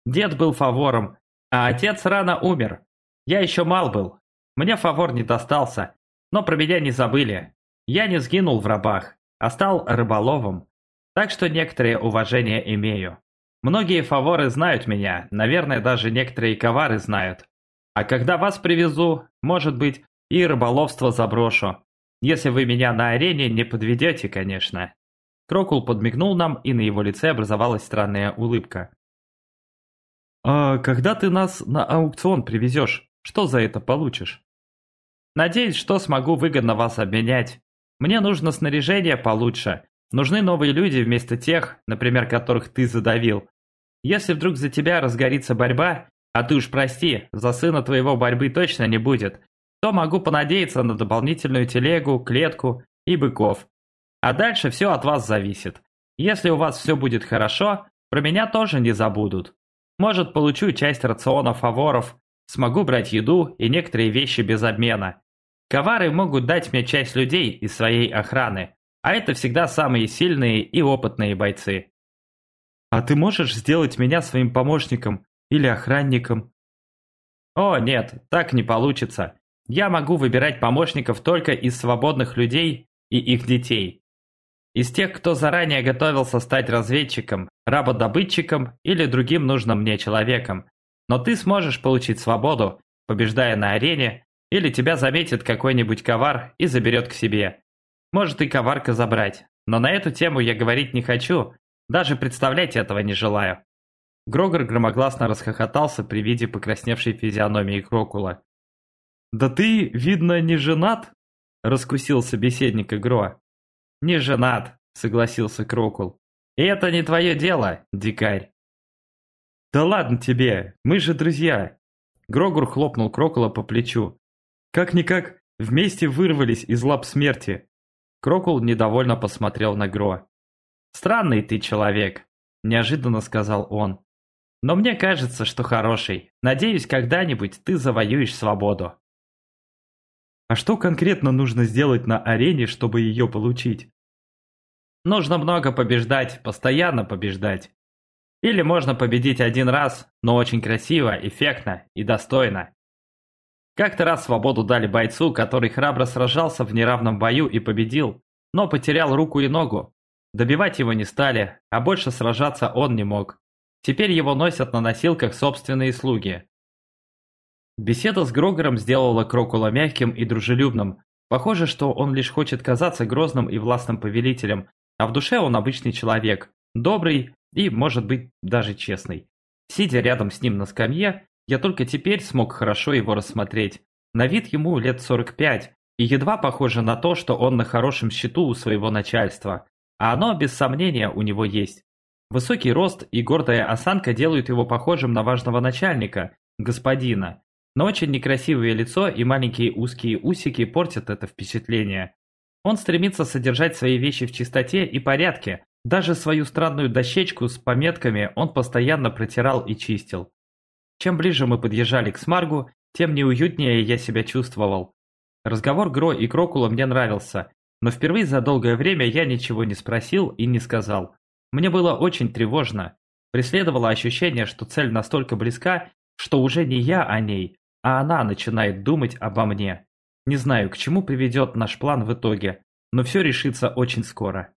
Дед был фавором, а отец рано умер. Я еще мал был. Мне фавор не достался, но про меня не забыли. Я не сгинул в рабах, а стал рыболовом. Так что некоторое уважение имею. Многие фаворы знают меня, наверное, даже некоторые ковары знают. А когда вас привезу, может быть, и рыболовство заброшу. Если вы меня на арене не подведете, конечно. Крокул подмигнул нам, и на его лице образовалась странная улыбка. «А когда ты нас на аукцион привезешь, что за это получишь?» «Надеюсь, что смогу выгодно вас обменять. Мне нужно снаряжение получше, Нужны новые люди вместо тех, например, которых ты задавил. Если вдруг за тебя разгорится борьба, а ты уж прости, за сына твоего борьбы точно не будет, то могу понадеяться на дополнительную телегу, клетку и быков. А дальше все от вас зависит. Если у вас все будет хорошо, про меня тоже не забудут. Может, получу часть рациона фаворов, смогу брать еду и некоторые вещи без обмена. Ковары могут дать мне часть людей из своей охраны, а это всегда самые сильные и опытные бойцы. А ты можешь сделать меня своим помощником или охранником? О, нет, так не получится. Я могу выбирать помощников только из свободных людей и их детей. Из тех, кто заранее готовился стать разведчиком, работодобытчиком или другим нужным мне человеком. Но ты сможешь получить свободу, побеждая на арене, или тебя заметит какой-нибудь ковар и заберет к себе. Может и коварка забрать. Но на эту тему я говорить не хочу, даже представлять этого не желаю. Грогор громогласно расхохотался при виде покрасневшей физиономии Крокула. «Да ты, видно, не женат?» – раскусил собеседник Гро. «Не женат», – согласился Крокул. «И это не твое дело, дикарь». «Да ладно тебе, мы же друзья!» Грогур хлопнул Крокула по плечу. «Как-никак, вместе вырвались из лап смерти. Крокул недовольно посмотрел на Гро. «Странный ты человек», – неожиданно сказал он. «Но мне кажется, что хороший. Надеюсь, когда-нибудь ты завоюешь свободу». А что конкретно нужно сделать на арене, чтобы ее получить? Нужно много побеждать, постоянно побеждать. Или можно победить один раз, но очень красиво, эффектно и достойно. Как-то раз свободу дали бойцу, который храбро сражался в неравном бою и победил, но потерял руку и ногу. Добивать его не стали, а больше сражаться он не мог. Теперь его носят на носилках собственные слуги. Беседа с Грогором сделала Крокула мягким и дружелюбным. Похоже, что он лишь хочет казаться грозным и властным повелителем, а в душе он обычный человек, добрый и, может быть, даже честный. Сидя рядом с ним на скамье, я только теперь смог хорошо его рассмотреть. На вид ему лет 45, и едва похоже на то, что он на хорошем счету у своего начальства. А оно, без сомнения, у него есть. Высокий рост и гордая осанка делают его похожим на важного начальника, господина. Но очень некрасивое лицо и маленькие узкие усики портят это впечатление. Он стремится содержать свои вещи в чистоте и порядке. Даже свою странную дощечку с пометками он постоянно протирал и чистил. Чем ближе мы подъезжали к Смаргу, тем неуютнее я себя чувствовал. Разговор Гро и Крокула мне нравился, но впервые за долгое время я ничего не спросил и не сказал. Мне было очень тревожно. Преследовало ощущение, что цель настолько близка, что уже не я о ней, а она начинает думать обо мне. Не знаю, к чему приведет наш план в итоге, но все решится очень скоро.